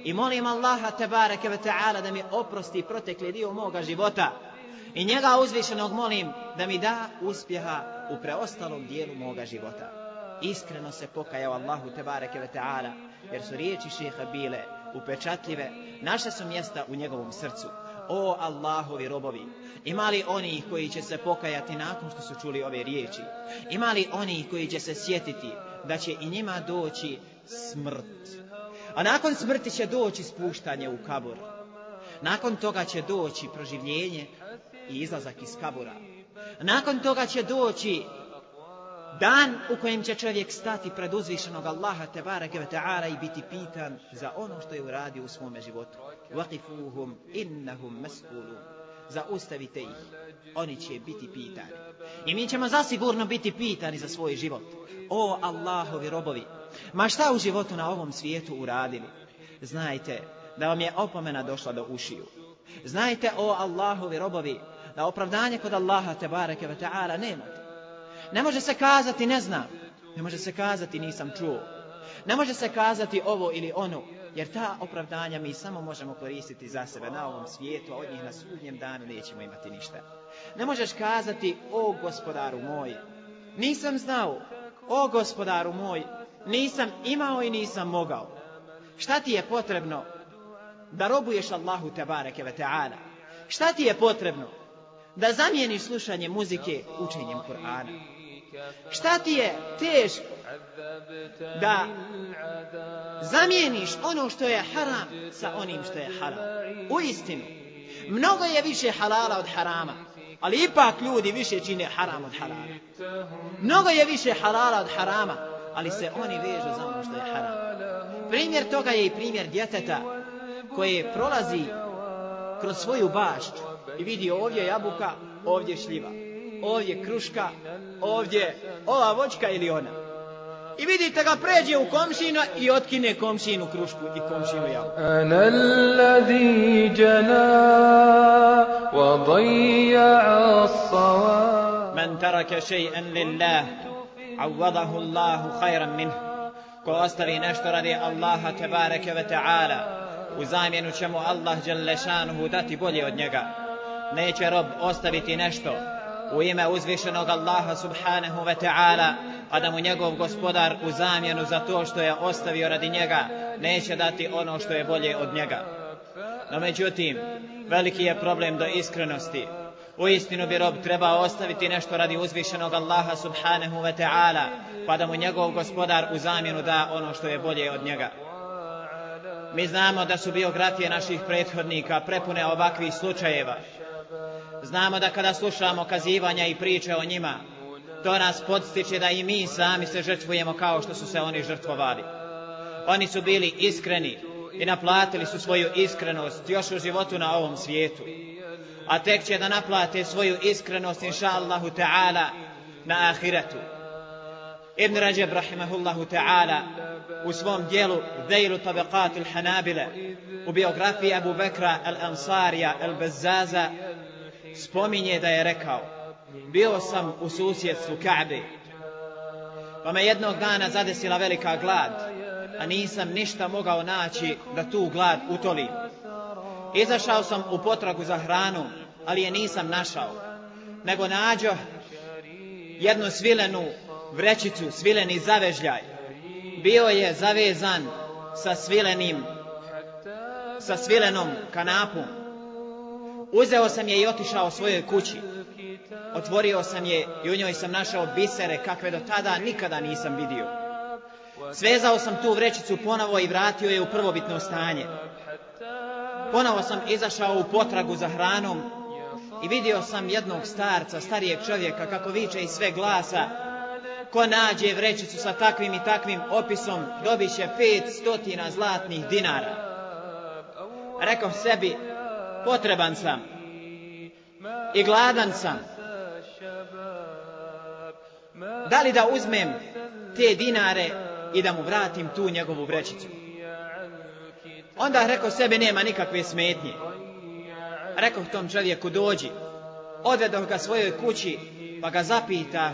I molim Allaha tebareke ve ta'ala da mi oprosti protekli dio moga života. I njega uzvišenog molim da mi da uspjeha u preostalom dijelu moga života. Iskreno se pokajao Allahu tebareke ve ta'ala, jer su riječi šeha bile upečatljive, naša su mjesta u njegovom srcu. O Allahovi robovi, ima li oni koji će se pokajati nakon što su čuli ove riječi? Ima li oni koji će se sjetiti da će i njima doći smrt? A nakon smrti će doći spuštanje u kabor. Nakon toga će doći proživljenje i izlazak iz kabura. Nakon toga će doći dan u kojem će čovjek stati pred uzvišenog Allaha tebareke ve ta'ala i biti pitan za ono što je uradio u svome životu. Waqifuhum innahum mas'ulun. Zaustavite ih. Oni će biti pitani. I mi ćemo zasigurno biti pitani za svoj život. O Allahovi robovi, ma šta u životu na ovom svijetu uradili? Znajte da vam je opomena došla do ušiju. Znajte o Allahovi robovi da opravdanje kod Allaha tebareke ve ta'ala nemate. Ne može se kazati ne znam. Ne može se kazati nisam čuo. Ne može se kazati ovo ili ono. Jer ta opravdanja mi samo možemo koristiti za sebe na ovom svijetu, a od njih na sudnjem danu nećemo imati ništa. Ne možeš kazati, o gospodaru moj, nisam znao, o gospodaru moj, nisam imao i nisam mogao. Šta ti je potrebno da robuješ Allahu tebareke ve ta'ala? Šta ti je potrebno da zamijeniš slušanje muzike učenjem Kur'ana? Šta ti je teško da zamijeniš ono što je haram sa onim što je haram? U istinu, mnogo je više halala od harama, ali ipak ljudi više čine haram od halala. Mnogo je više halala od harama, ali se oni vežu za ono što je haram. Primjer toga je i primjer djeteta koje prolazi kroz svoju bašću i vidi ovdje jabuka, ovdje šljiva ovdje kruška, ovdje ova voćka ili ona. I vidite ga pređe u komšinu i otkine komšinu krušku i komšinu javu. Ana alladhi jana wa dayya'a as-sawab. Man taraka shay'an lillah awadahu Allahu khayran minhu. Ko ostavi nešto radi Allaha tebareke ve ta'ala, u zamjenu će mu Allah Đelešanuhu dati bolje od njega. Neće rob ostaviti nešto u ime uzvišenog Allaha subhanahu wa ta'ala, a da mu njegov gospodar u zamjenu za to što je ostavio radi njega, neće dati ono što je bolje od njega. No međutim, veliki je problem do iskrenosti. U istinu bi rob trebao ostaviti nešto radi uzvišenog Allaha subhanahu wa ta'ala, pa da mu njegov gospodar u zamjenu da ono što je bolje od njega. Mi znamo da su biografije naših prethodnika prepune ovakvih slučajeva, Znamo da kada slušamo kazivanja i priče o njima, to nas podstiče da i mi sami se žrtvujemo kao što su se oni žrtvovali. Oni su bili iskreni i naplatili su svoju iskrenost još u životu na ovom svijetu. A tek će da naplate svoju iskrenost, inša Allahu ta'ala, na ahiretu. Ibn Rajab, rahimahullahu ta'ala, u svom dijelu Dejlu tabeqat Hanabile, u biografiji Abu Bekra al-Ansarija al-Bazzaza, spominje da je rekao bio sam u susjedstvu Ka'be pa me jednog dana zadesila velika glad a nisam ništa mogao naći da tu glad utolim izašao sam u potragu za hranu ali je nisam našao nego nađo jednu svilenu vrećicu, svileni zavežljaj. Bio je zavezan sa svilenim sa svilenom kanapom. Uzeo sam je i otišao svojoj kući. Otvorio sam je i u njoj sam našao bisere kakve do tada nikada nisam vidio. Svezao sam tu vrećicu ponovo i vratio je u prvobitno stanje. Ponovo sam izašao u potragu za hranom i vidio sam jednog starca, starijeg čovjeka kako viče iz sve glasa ko nađe vrećicu sa takvim i takvim opisom dobit će pet stotina zlatnih dinara. Rekao sebi, potreban sam i gladan sam. Da li da uzmem te dinare i da mu vratim tu njegovu vrećicu? Onda rekao sebe nema nikakve smetnje. Rekao tom čovjeku dođi. Odvedoh ga svojoj kući pa ga zapita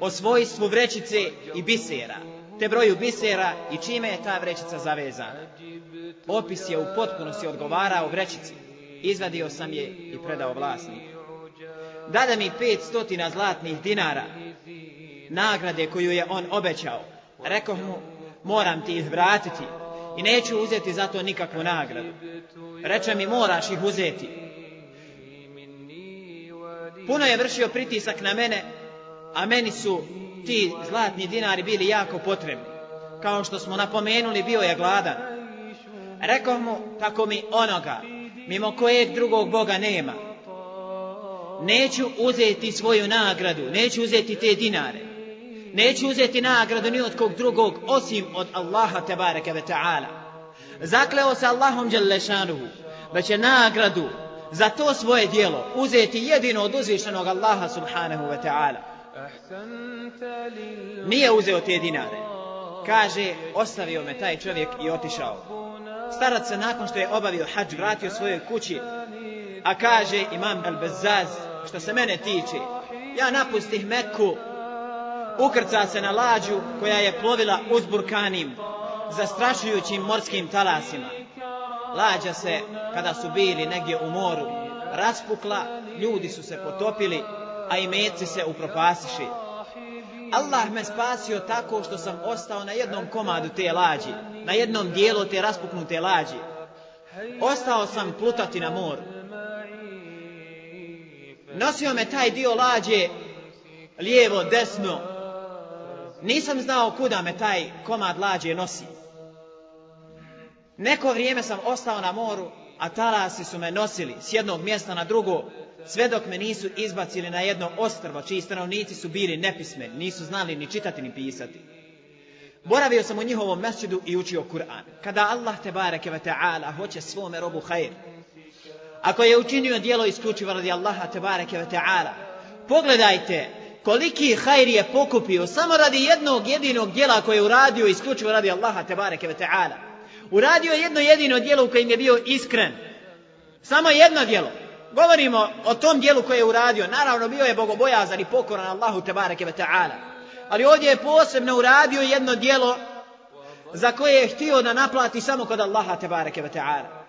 o svojstvu vrećice i bisera. te broju bisera i čime je ta vrećica zavezana. Opis je u potpunosti odgovarao vrećici. Izvadio sam je i predao vlasniku. Dada mi pet stotina zlatnih dinara, nagrade koju je on obećao. Rekao mu, moram ti ih vratiti i neću uzeti za to nikakvu nagradu. Reče mi, moraš ih uzeti. Puno je vršio pritisak na mene, a meni su ti zlatni dinari bili jako potrebni. Kao što smo napomenuli, bio je gladan. Rekao mu, tako mi onoga, mimo kojeg drugog Boga nema. Neću uzeti svoju nagradu, neću uzeti te dinare. Neću uzeti nagradu ni od kog drugog, osim od Allaha tebareke ve ta'ala. Zakleo se Allahom Đelešanuhu, da će nagradu za to svoje dijelo uzeti jedino od uzvišenog Allaha subhanahu wa ta'ala. Nije uzeo te dinare. Kaže, ostavio me taj čovjek i otišao. Starac se nakon što je obavio hađ vratio svojoj kući, a kaže imam al-Bazzaz, što se mene tiče, ja napustih Meku, ukrca se na lađu koja je plovila uzburkanim, zastrašujućim morskim talasima. Lađa se, kada su bili negdje u moru, raspukla, ljudi su se potopili, a i meci se upropasiši. Allah me spasio tako što sam ostao na jednom komadu te lađi, na jednom dijelu te raspuknute lađi. Ostao sam plutati na moru. Nosio me taj dio lađe lijevo, desno. Nisam znao kuda me taj komad lađe nosi. Neko vrijeme sam ostao na moru, a talasi su me nosili s jednog mjesta na drugo, sve dok me nisu izbacili na jedno ostrvo, čiji stanovnici su bili nepismeni, nisu znali ni čitati ni pisati. Boravio sam u njihovom mesčidu i učio Kur'an. Kada Allah te bareke ve ta'ala hoće svome robu hajr, ako je učinio dijelo isključivo radi Allaha te bareke ve ta'ala, pogledajte koliki hajr je pokupio samo radi jednog jedinog dijela koje je uradio isključivo radi Allaha te bareke ve ta'ala. Uradio jedno jedino dijelo u kojem je bio iskren. Samo jedno dijelo. Govorimo o tom dijelu koje je uradio. Naravno bio je bogobojazan i pokoran Allahu tebareke ve ta'ala. Ali ovdje je posebno uradio jedno dijelo za koje je htio da naplati samo kod Allaha tebareke ve ta'ala.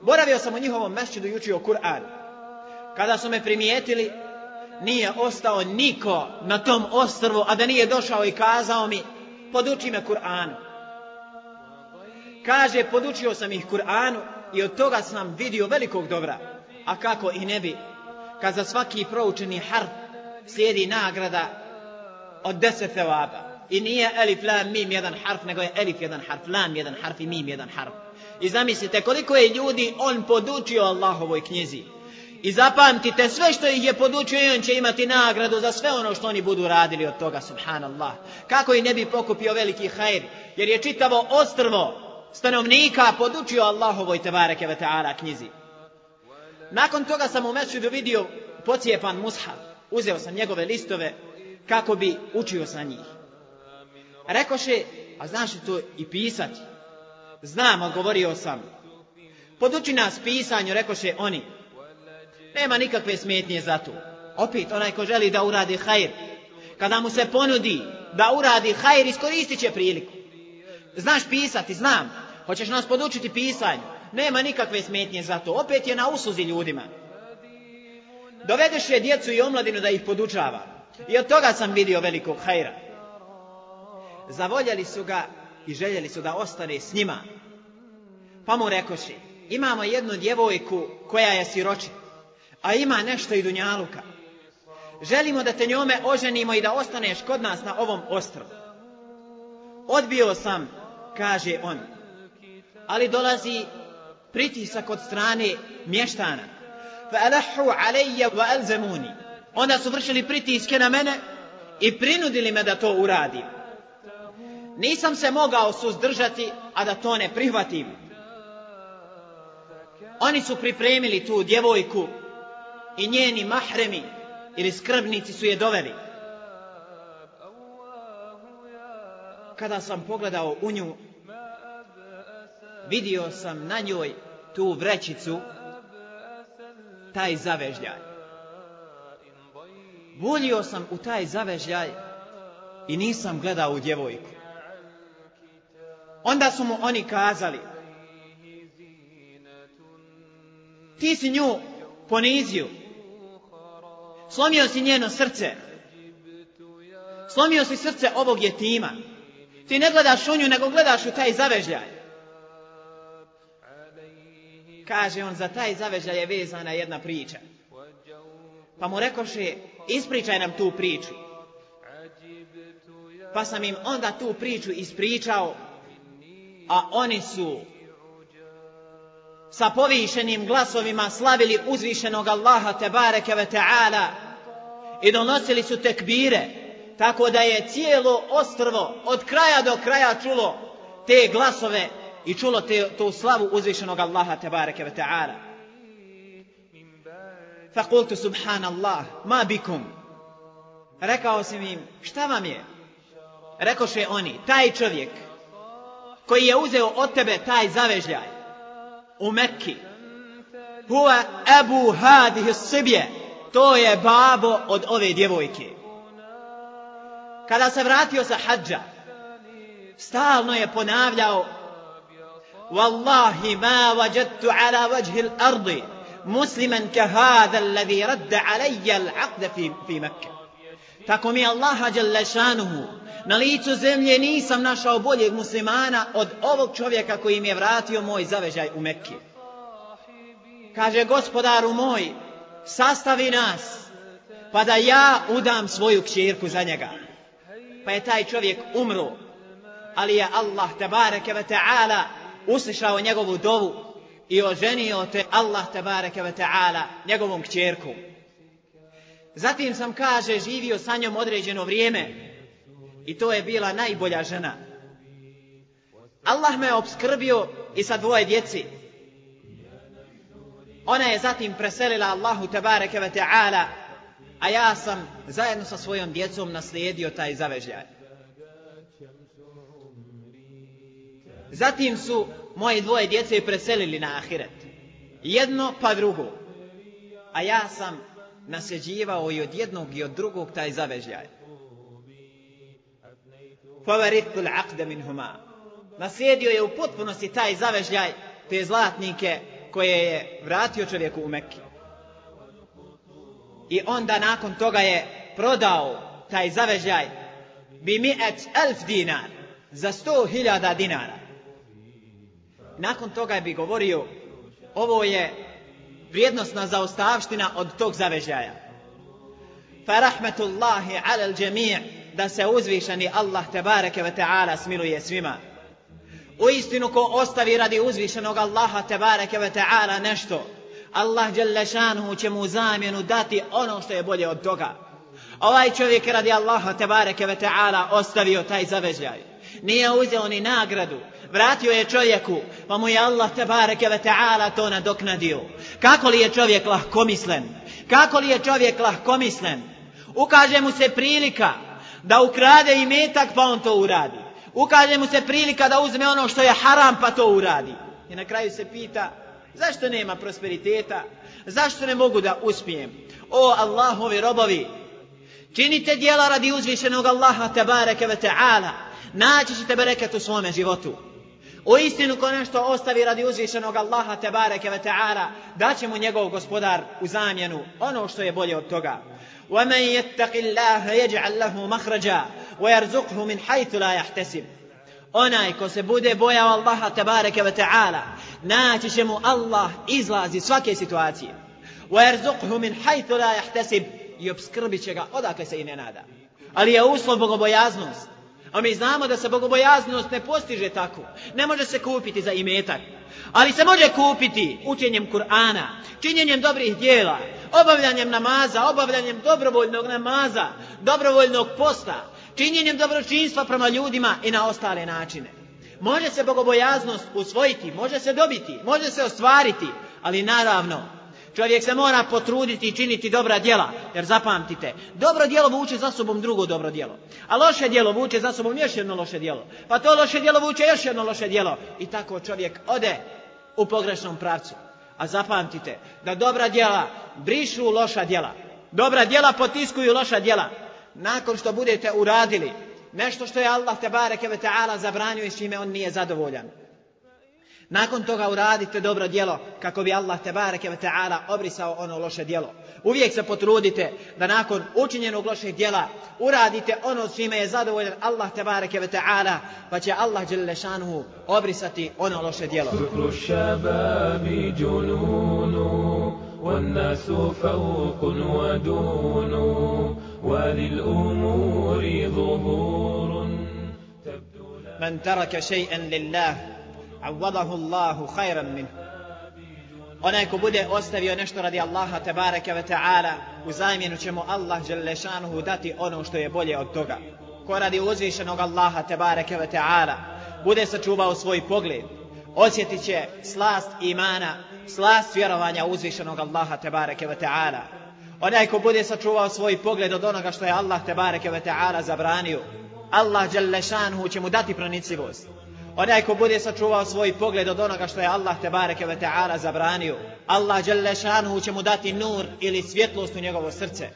Boravio sam u njihovom mešćidu i učio Kur'an. Kada su me primijetili, nije ostao niko na tom ostrvu, a da nije došao i kazao mi, poduči me Kur'anu. Kaže, podučio sam ih Kur'anu i od toga sam vidio velikog dobra. A kako i ne bi, kad za svaki proučeni harf slijedi nagrada od deset sevaba. I nije elif, lam, mim jedan harf, nego je elif jedan harf, lam jedan harf i mim jedan harf. I zamislite koliko je ljudi on podučio Allahovoj knjizi. I zapamtite sve što ih je podučio i on će imati nagradu za sve ono što oni budu radili od toga, subhanallah. Kako i ne bi pokupio veliki hajr, jer je čitavo ostrvo stanovnika podučio Allahovoj tebareke ve ta'ala knjizi. Nakon toga sam u mesudu vidio pocijepan mushaf. Uzeo sam njegove listove kako bi učio sa njih. Rekoše, a znaš li to i pisati? Znam, odgovorio sam. Poduči nas pisanju, rekoše oni. Nema nikakve smetnje za to. Opet, onaj ko želi da uradi hajr, kada mu se ponudi da uradi hajr, iskoristit će priliku. Znaš pisati, znam. Hoćeš nas podučiti pisanju. Nema nikakve smetnje za to. Opet je na usluzi ljudima. Dovedeš je djecu i omladinu da ih podučava. I od toga sam vidio velikog hajra. Zavoljali su ga i željeli su da ostane s njima. Pa mu rekoši, imamo jednu djevojku koja je siroči, a ima nešto i dunjaluka. Želimo da te njome oženimo i da ostaneš kod nas na ovom ostrovu. Odbio sam, kaže on, ali dolazi pritisak od strane mještana. Fa alahu alayya wa alzamuni. Onda su vršili pritiske na mene i prinudili me da to uradim. Nisam se mogao suzdržati, a da to ne prihvatim. Oni su pripremili tu djevojku i njeni mahremi ili skrbnici su je doveli. Kada sam pogledao u nju, vidio sam na njoj tu vrećicu, taj zavežljaj. Volio sam u taj zavežljaj i nisam gledao u djevojku. Onda su mu oni kazali, ti si nju ponizio, slomio si njeno srce, slomio si srce ovog jetima, ti ne gledaš u nju, nego gledaš u taj zavežljaj. Kaže on, za taj zavežaj je vezana jedna priča. Pa mu rekoše, ispričaj nam tu priču. Pa sam im onda tu priču ispričao, a oni su sa povišenim glasovima slavili uzvišenog Allaha tebareke ve ta'ala i donosili su tekbire, tako da je cijelo ostrvo od kraja do kraja čulo te glasove i čulo te, to slavu uzvišenog Allaha tebareke ve ta'ala. Fakultu subhanallah, ma bikum. Rekao sam im, šta vam je? Rekoše oni, taj čovjek koji je uzeo od tebe taj zavežljaj u Mekki, huwa abu hadihi sibje, to je babo od ove djevojke. Kada se vratio sa hađa, stalno je ponavljao Wallahi ma wajadtu ala wajhi al-ardi musliman ka hadha alladhi radda alayya al-aqd fi Makkah. Tako mi Allaha dželle na licu zemlje nisam našao boljeg muslimana od ovog čovjeka koji mi je vratio moj zavežaj u Mekki. Kaže gospodaru moj, sastavi nas, pa da ja udam svoju kćerku za njega. Pa je taj čovjek umro, ali je Allah tabareke ve ta'ala uslišao njegovu dovu i oženio te Allah tabareke ve ta'ala njegovom kćerku. Zatim sam kaže živio sa njom određeno vrijeme i to je bila najbolja žena. Allah me obskrbio i sa dvoje djeci. Ona je zatim preselila Allahu tabareke ve ta'ala, a ja sam zajedno sa svojom djecom naslijedio taj zavežljaj. Zatim su moje dvoje djece preselili na ahiret. Jedno pa drugo. A ja sam nasljeđivao i od jednog i od drugog taj zavežljaj. Favarittu l'aqda min huma. Naslijedio je u potpunosti taj zavežljaj, te zlatnike koje je vratio čovjeku u Mekki. I onda nakon toga je prodao taj zavežljaj bi mi et elf dinar za sto hiljada dinara. Nakon toga bi govorio ovo je vrijednostna zaostavština od tog zavežaja. Fa rahmetullahi ala al-jami' da se uzvišeni Allah tebareke ve ta'ala smiluje svima. U istinu ko ostavi radi uzvišenog Allaha tebareke ve ta'ala nešto, Allah dželle će mu zamjenu dati ono što je bolje od toga. Ovaj čovjek radi Allaha tebareke ve ta'ala ostavio taj zavežljaj. Nije uzeo ni nagradu, vratio je čovjeku, pa mu je Allah tebareke ve ta'ala to nadoknadio. Kako li je čovjek lahkomislen? Kako li je čovjek lahkomislen? Ukaže mu se prilika da ukrade i metak, pa on to uradi. Ukaže mu se prilika da uzme ono što je haram, pa to uradi. I na kraju se pita, zašto nema prosperiteta? Zašto ne mogu da uspijem? O Allahovi robovi, činite dijela radi uzvišenog Allaha tebareke ve ta'ala. Naći ćete bereket u svome životu. U istinu ko nešto ostavi radi uzvišenog Allaha tebareke ve ta'ala, daće mu njegov gospodar u zamjenu ono što je bolje od toga. وَمَنْ يَتَّقِ اللَّهَ يَجْعَلْ لَهُ مَخْرَجًا وَيَرْزُقْهُ مِنْ حَيْثُ لَا يَحْتَسِبُ Onaj ko se bude bojao Allaha tebareke ve ta'ala, naći će mu Allah izlazi svake situacije. وَيَرْزُقْهُ مِنْ حَيْثُ لَا يَحْتَسِبُ I obskrbit će ga odakle se i ne nada. Ali je uslov bogobojaznost. A mi znamo da se bogobojaznost ne postiže tako. Ne može se kupiti za imetak. Ali se može kupiti učenjem Kur'ana, činjenjem dobrih dijela, obavljanjem namaza, obavljanjem dobrovoljnog namaza, dobrovoljnog posta, činjenjem dobročinstva prema ljudima i na ostale načine. Može se bogobojaznost usvojiti, može se dobiti, može se ostvariti, ali naravno, čovjek se mora potruditi i činiti dobra djela, jer zapamtite, dobro djelo vuče za sobom drugo dobro djelo, a loše djelo vuče za sobom još jedno loše djelo, pa to loše djelo vuče još jedno loše djelo, i tako čovjek ode u pogrešnom pravcu. A zapamtite da dobra djela brišu loša djela. Dobra djela potiskuju loša djela. Nakon što budete uradili nešto što je Allah te bareke ve taala zabranio i s čime on nije zadovoljan. Nakon toga uradite dobro djelo kako bi Allah te bareke ve taala obrisao ono loše djelo. Uvijek se potrudite da nakon učinjenog lošeg djela uradite ono s čime je zadovoljan Allah te bareke ve taala pa će Allah dželle šanuhu obrisati ono loše djelo. ذكر الشباب جنون والناس فوق ودون وللأمور ظهور تبدو من ترك شيئا لله عوضه الله خيرا منه onaj ko bude ostavio nešto radi Allaha tebareke ve ta'ala u zajmjenu će mu Allah dati ono što je bolje od toga. Ko radi uzvišenog Allaha tebareke ve ta'ala bude sačuvao svoj pogled osjetit će slast imana slast vjerovanja uzvišenog Allaha tebareke ve ta'ala. Onaj ko bude sačuvao svoj pogled od onoga što je Allah tebareke ve ta'ala zabranio Allah želešanuhu će mu dati pronicivost Onaj ko bude sačuvao svoj pogled od onoga što je Allah te bareke ve taala zabranio, Allah dželle šanuhu će mu dati nur ili svjetlost u njegovo srce.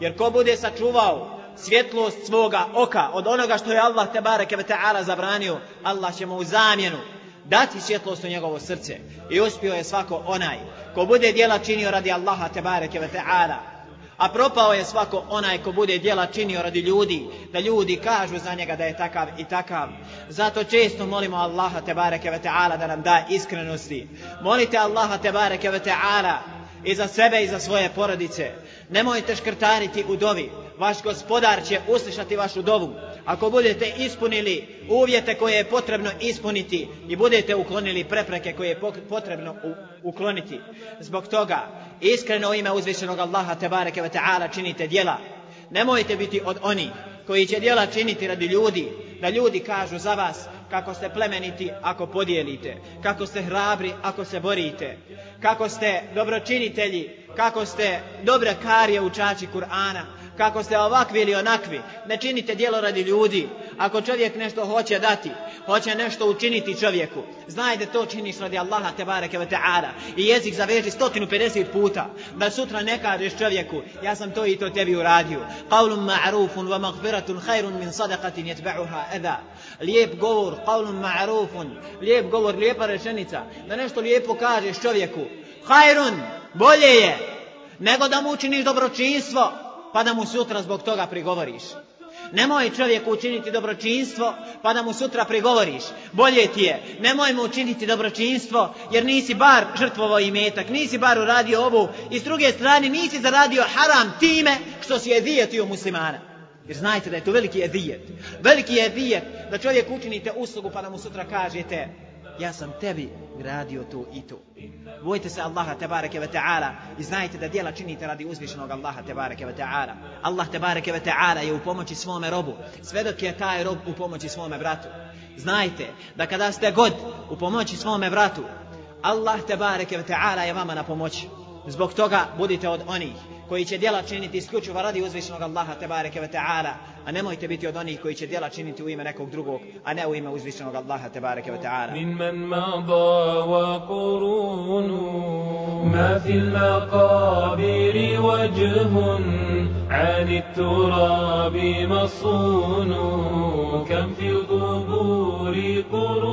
Jer ko bude sačuvao svjetlost svoga oka od onoga što je Allah te bareke ve taala zabranio, Allah će mu u zamjenu dati svjetlost u njegovo srce. I uspio je svako onaj ko bude djela činio radi Allaha te bareke ve taala, A propao je svako onaj ko bude djela činio radi ljudi, da ljudi kažu za njega da je takav i takav. Zato često molimo Allaha te bareke ve ta'ala da nam da iskrenosti. Molite Allaha te bareke ve ta'ala i za sebe i za svoje porodice. Nemojte škrtariti u dovi. Vaš gospodar će uslišati vašu dovu. Ako budete ispunili uvjete koje je potrebno ispuniti i budete uklonili prepreke koje je potrebno ukloniti. Zbog toga iskreno u ime uzvišenog Allaha tebareke ve ta'ala činite djela. Nemojte biti od oni koji će djela činiti radi ljudi, da ljudi kažu za vas kako ste plemeniti ako podijelite, kako ste hrabri ako se borite, kako ste dobročinitelji, kako ste dobre karije učači Kur'ana, kako ste ovakvi ili onakvi, ne činite djelo radi ljudi. Ako čovjek nešto hoće dati, hoće nešto učiniti čovjeku, znaj da to činiš radi Allaha te bareke ve ta'ala i jezik zaveži 150 puta, da sutra ne kažeš čovjeku, ja sam to i to tebi uradio. Qavlum ma'rufun wa maghfiratun khairun min sadaqatin yatba'uha adha. Lijep govor, qavlum ma'rufun, lijep govor, lijepa rečenica, da nešto lijepo kažeš čovjeku, khairun, bolje je, nego da mu učiniš dobročinstvo, pa da mu sutra zbog toga prigovoriš. Nemoj čovjeku učiniti dobročinstvo, pa da mu sutra prigovoriš. Bolje ti je, nemoj mu učiniti dobročinstvo, jer nisi bar žrtvovo imetak, nisi bar uradio ovu, i s druge strane nisi zaradio haram time što si je muslimana. Jer znajte da je to veliki je. Veliki je da čovjek učinite uslugu pa da mu sutra kažete ja sam tebi gradio tu i tu. Bojte se Allaha tebareke ve ta'ala i znajte da djela činite radi uzvišenog Allaha tebareke ve ta'ala. Allah tebareke ve ta'ala je u pomoći svome robu, sve dok je taj rob u pomoći svome bratu. Znajte da kada ste god u pomoći svome bratu, Allah tebareke ve ta'ala je vama na pomoći. Zbog toga budite od onih koji će djela činiti isključivo radi uzvišenog Allaha tebareke ve ta'ala, a nemojte biti od onih koji će djela činiti u ime nekog drugog, a ne u ime uzvišenog Allaha tebareke ve ta'ala. من من مضى وقرون ما في المقابر وجه عن التراب مصون كم في القبور قرون من من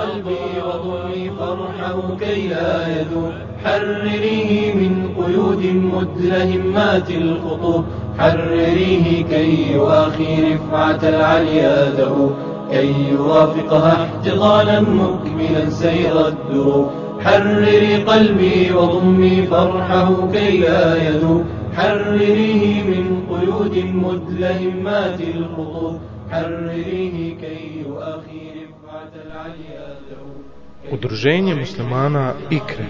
قلبي وضعي فرحه كي لا يذوب حرريه من قيود مدلهمات الخطوب حرريه كي يواخي رفعة العليا ذهوب كي يوافقها احتضانا مكملا سير الدروب حرري قلبي وضمي فرحه كي لا يذوب حرريه من قيود مدلهمات الخطوب حرريه كي يؤخي Udruženje muslimana IKRE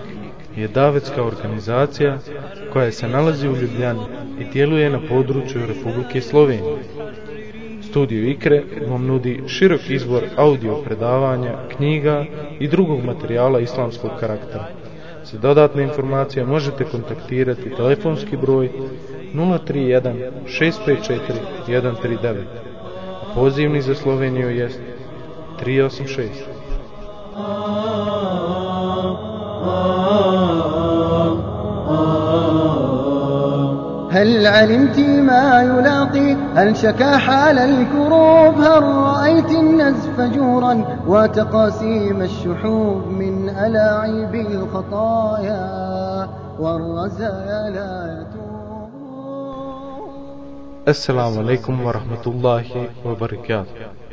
je davetska organizacija koja se nalazi u Ljubljani i djeluje na području Republike Slovenije. Studio IKRE vam nudi širok izbor audio predavanja, knjiga i drugog materijala islamskog karaktera. Za dodatne informacije možete kontaktirati telefonski broj 031 654 139. A pozivni za Sloveniju jest 386. هل علمت ما يلاقي؟ هل شكا حال الكروب؟ هل رأيت النزف جورا؟ وتقاسيم الشحوب من ألاعيب الخطايا والرزايا لا يتوب. alaikum wa rahmatullahi wa barakatuh.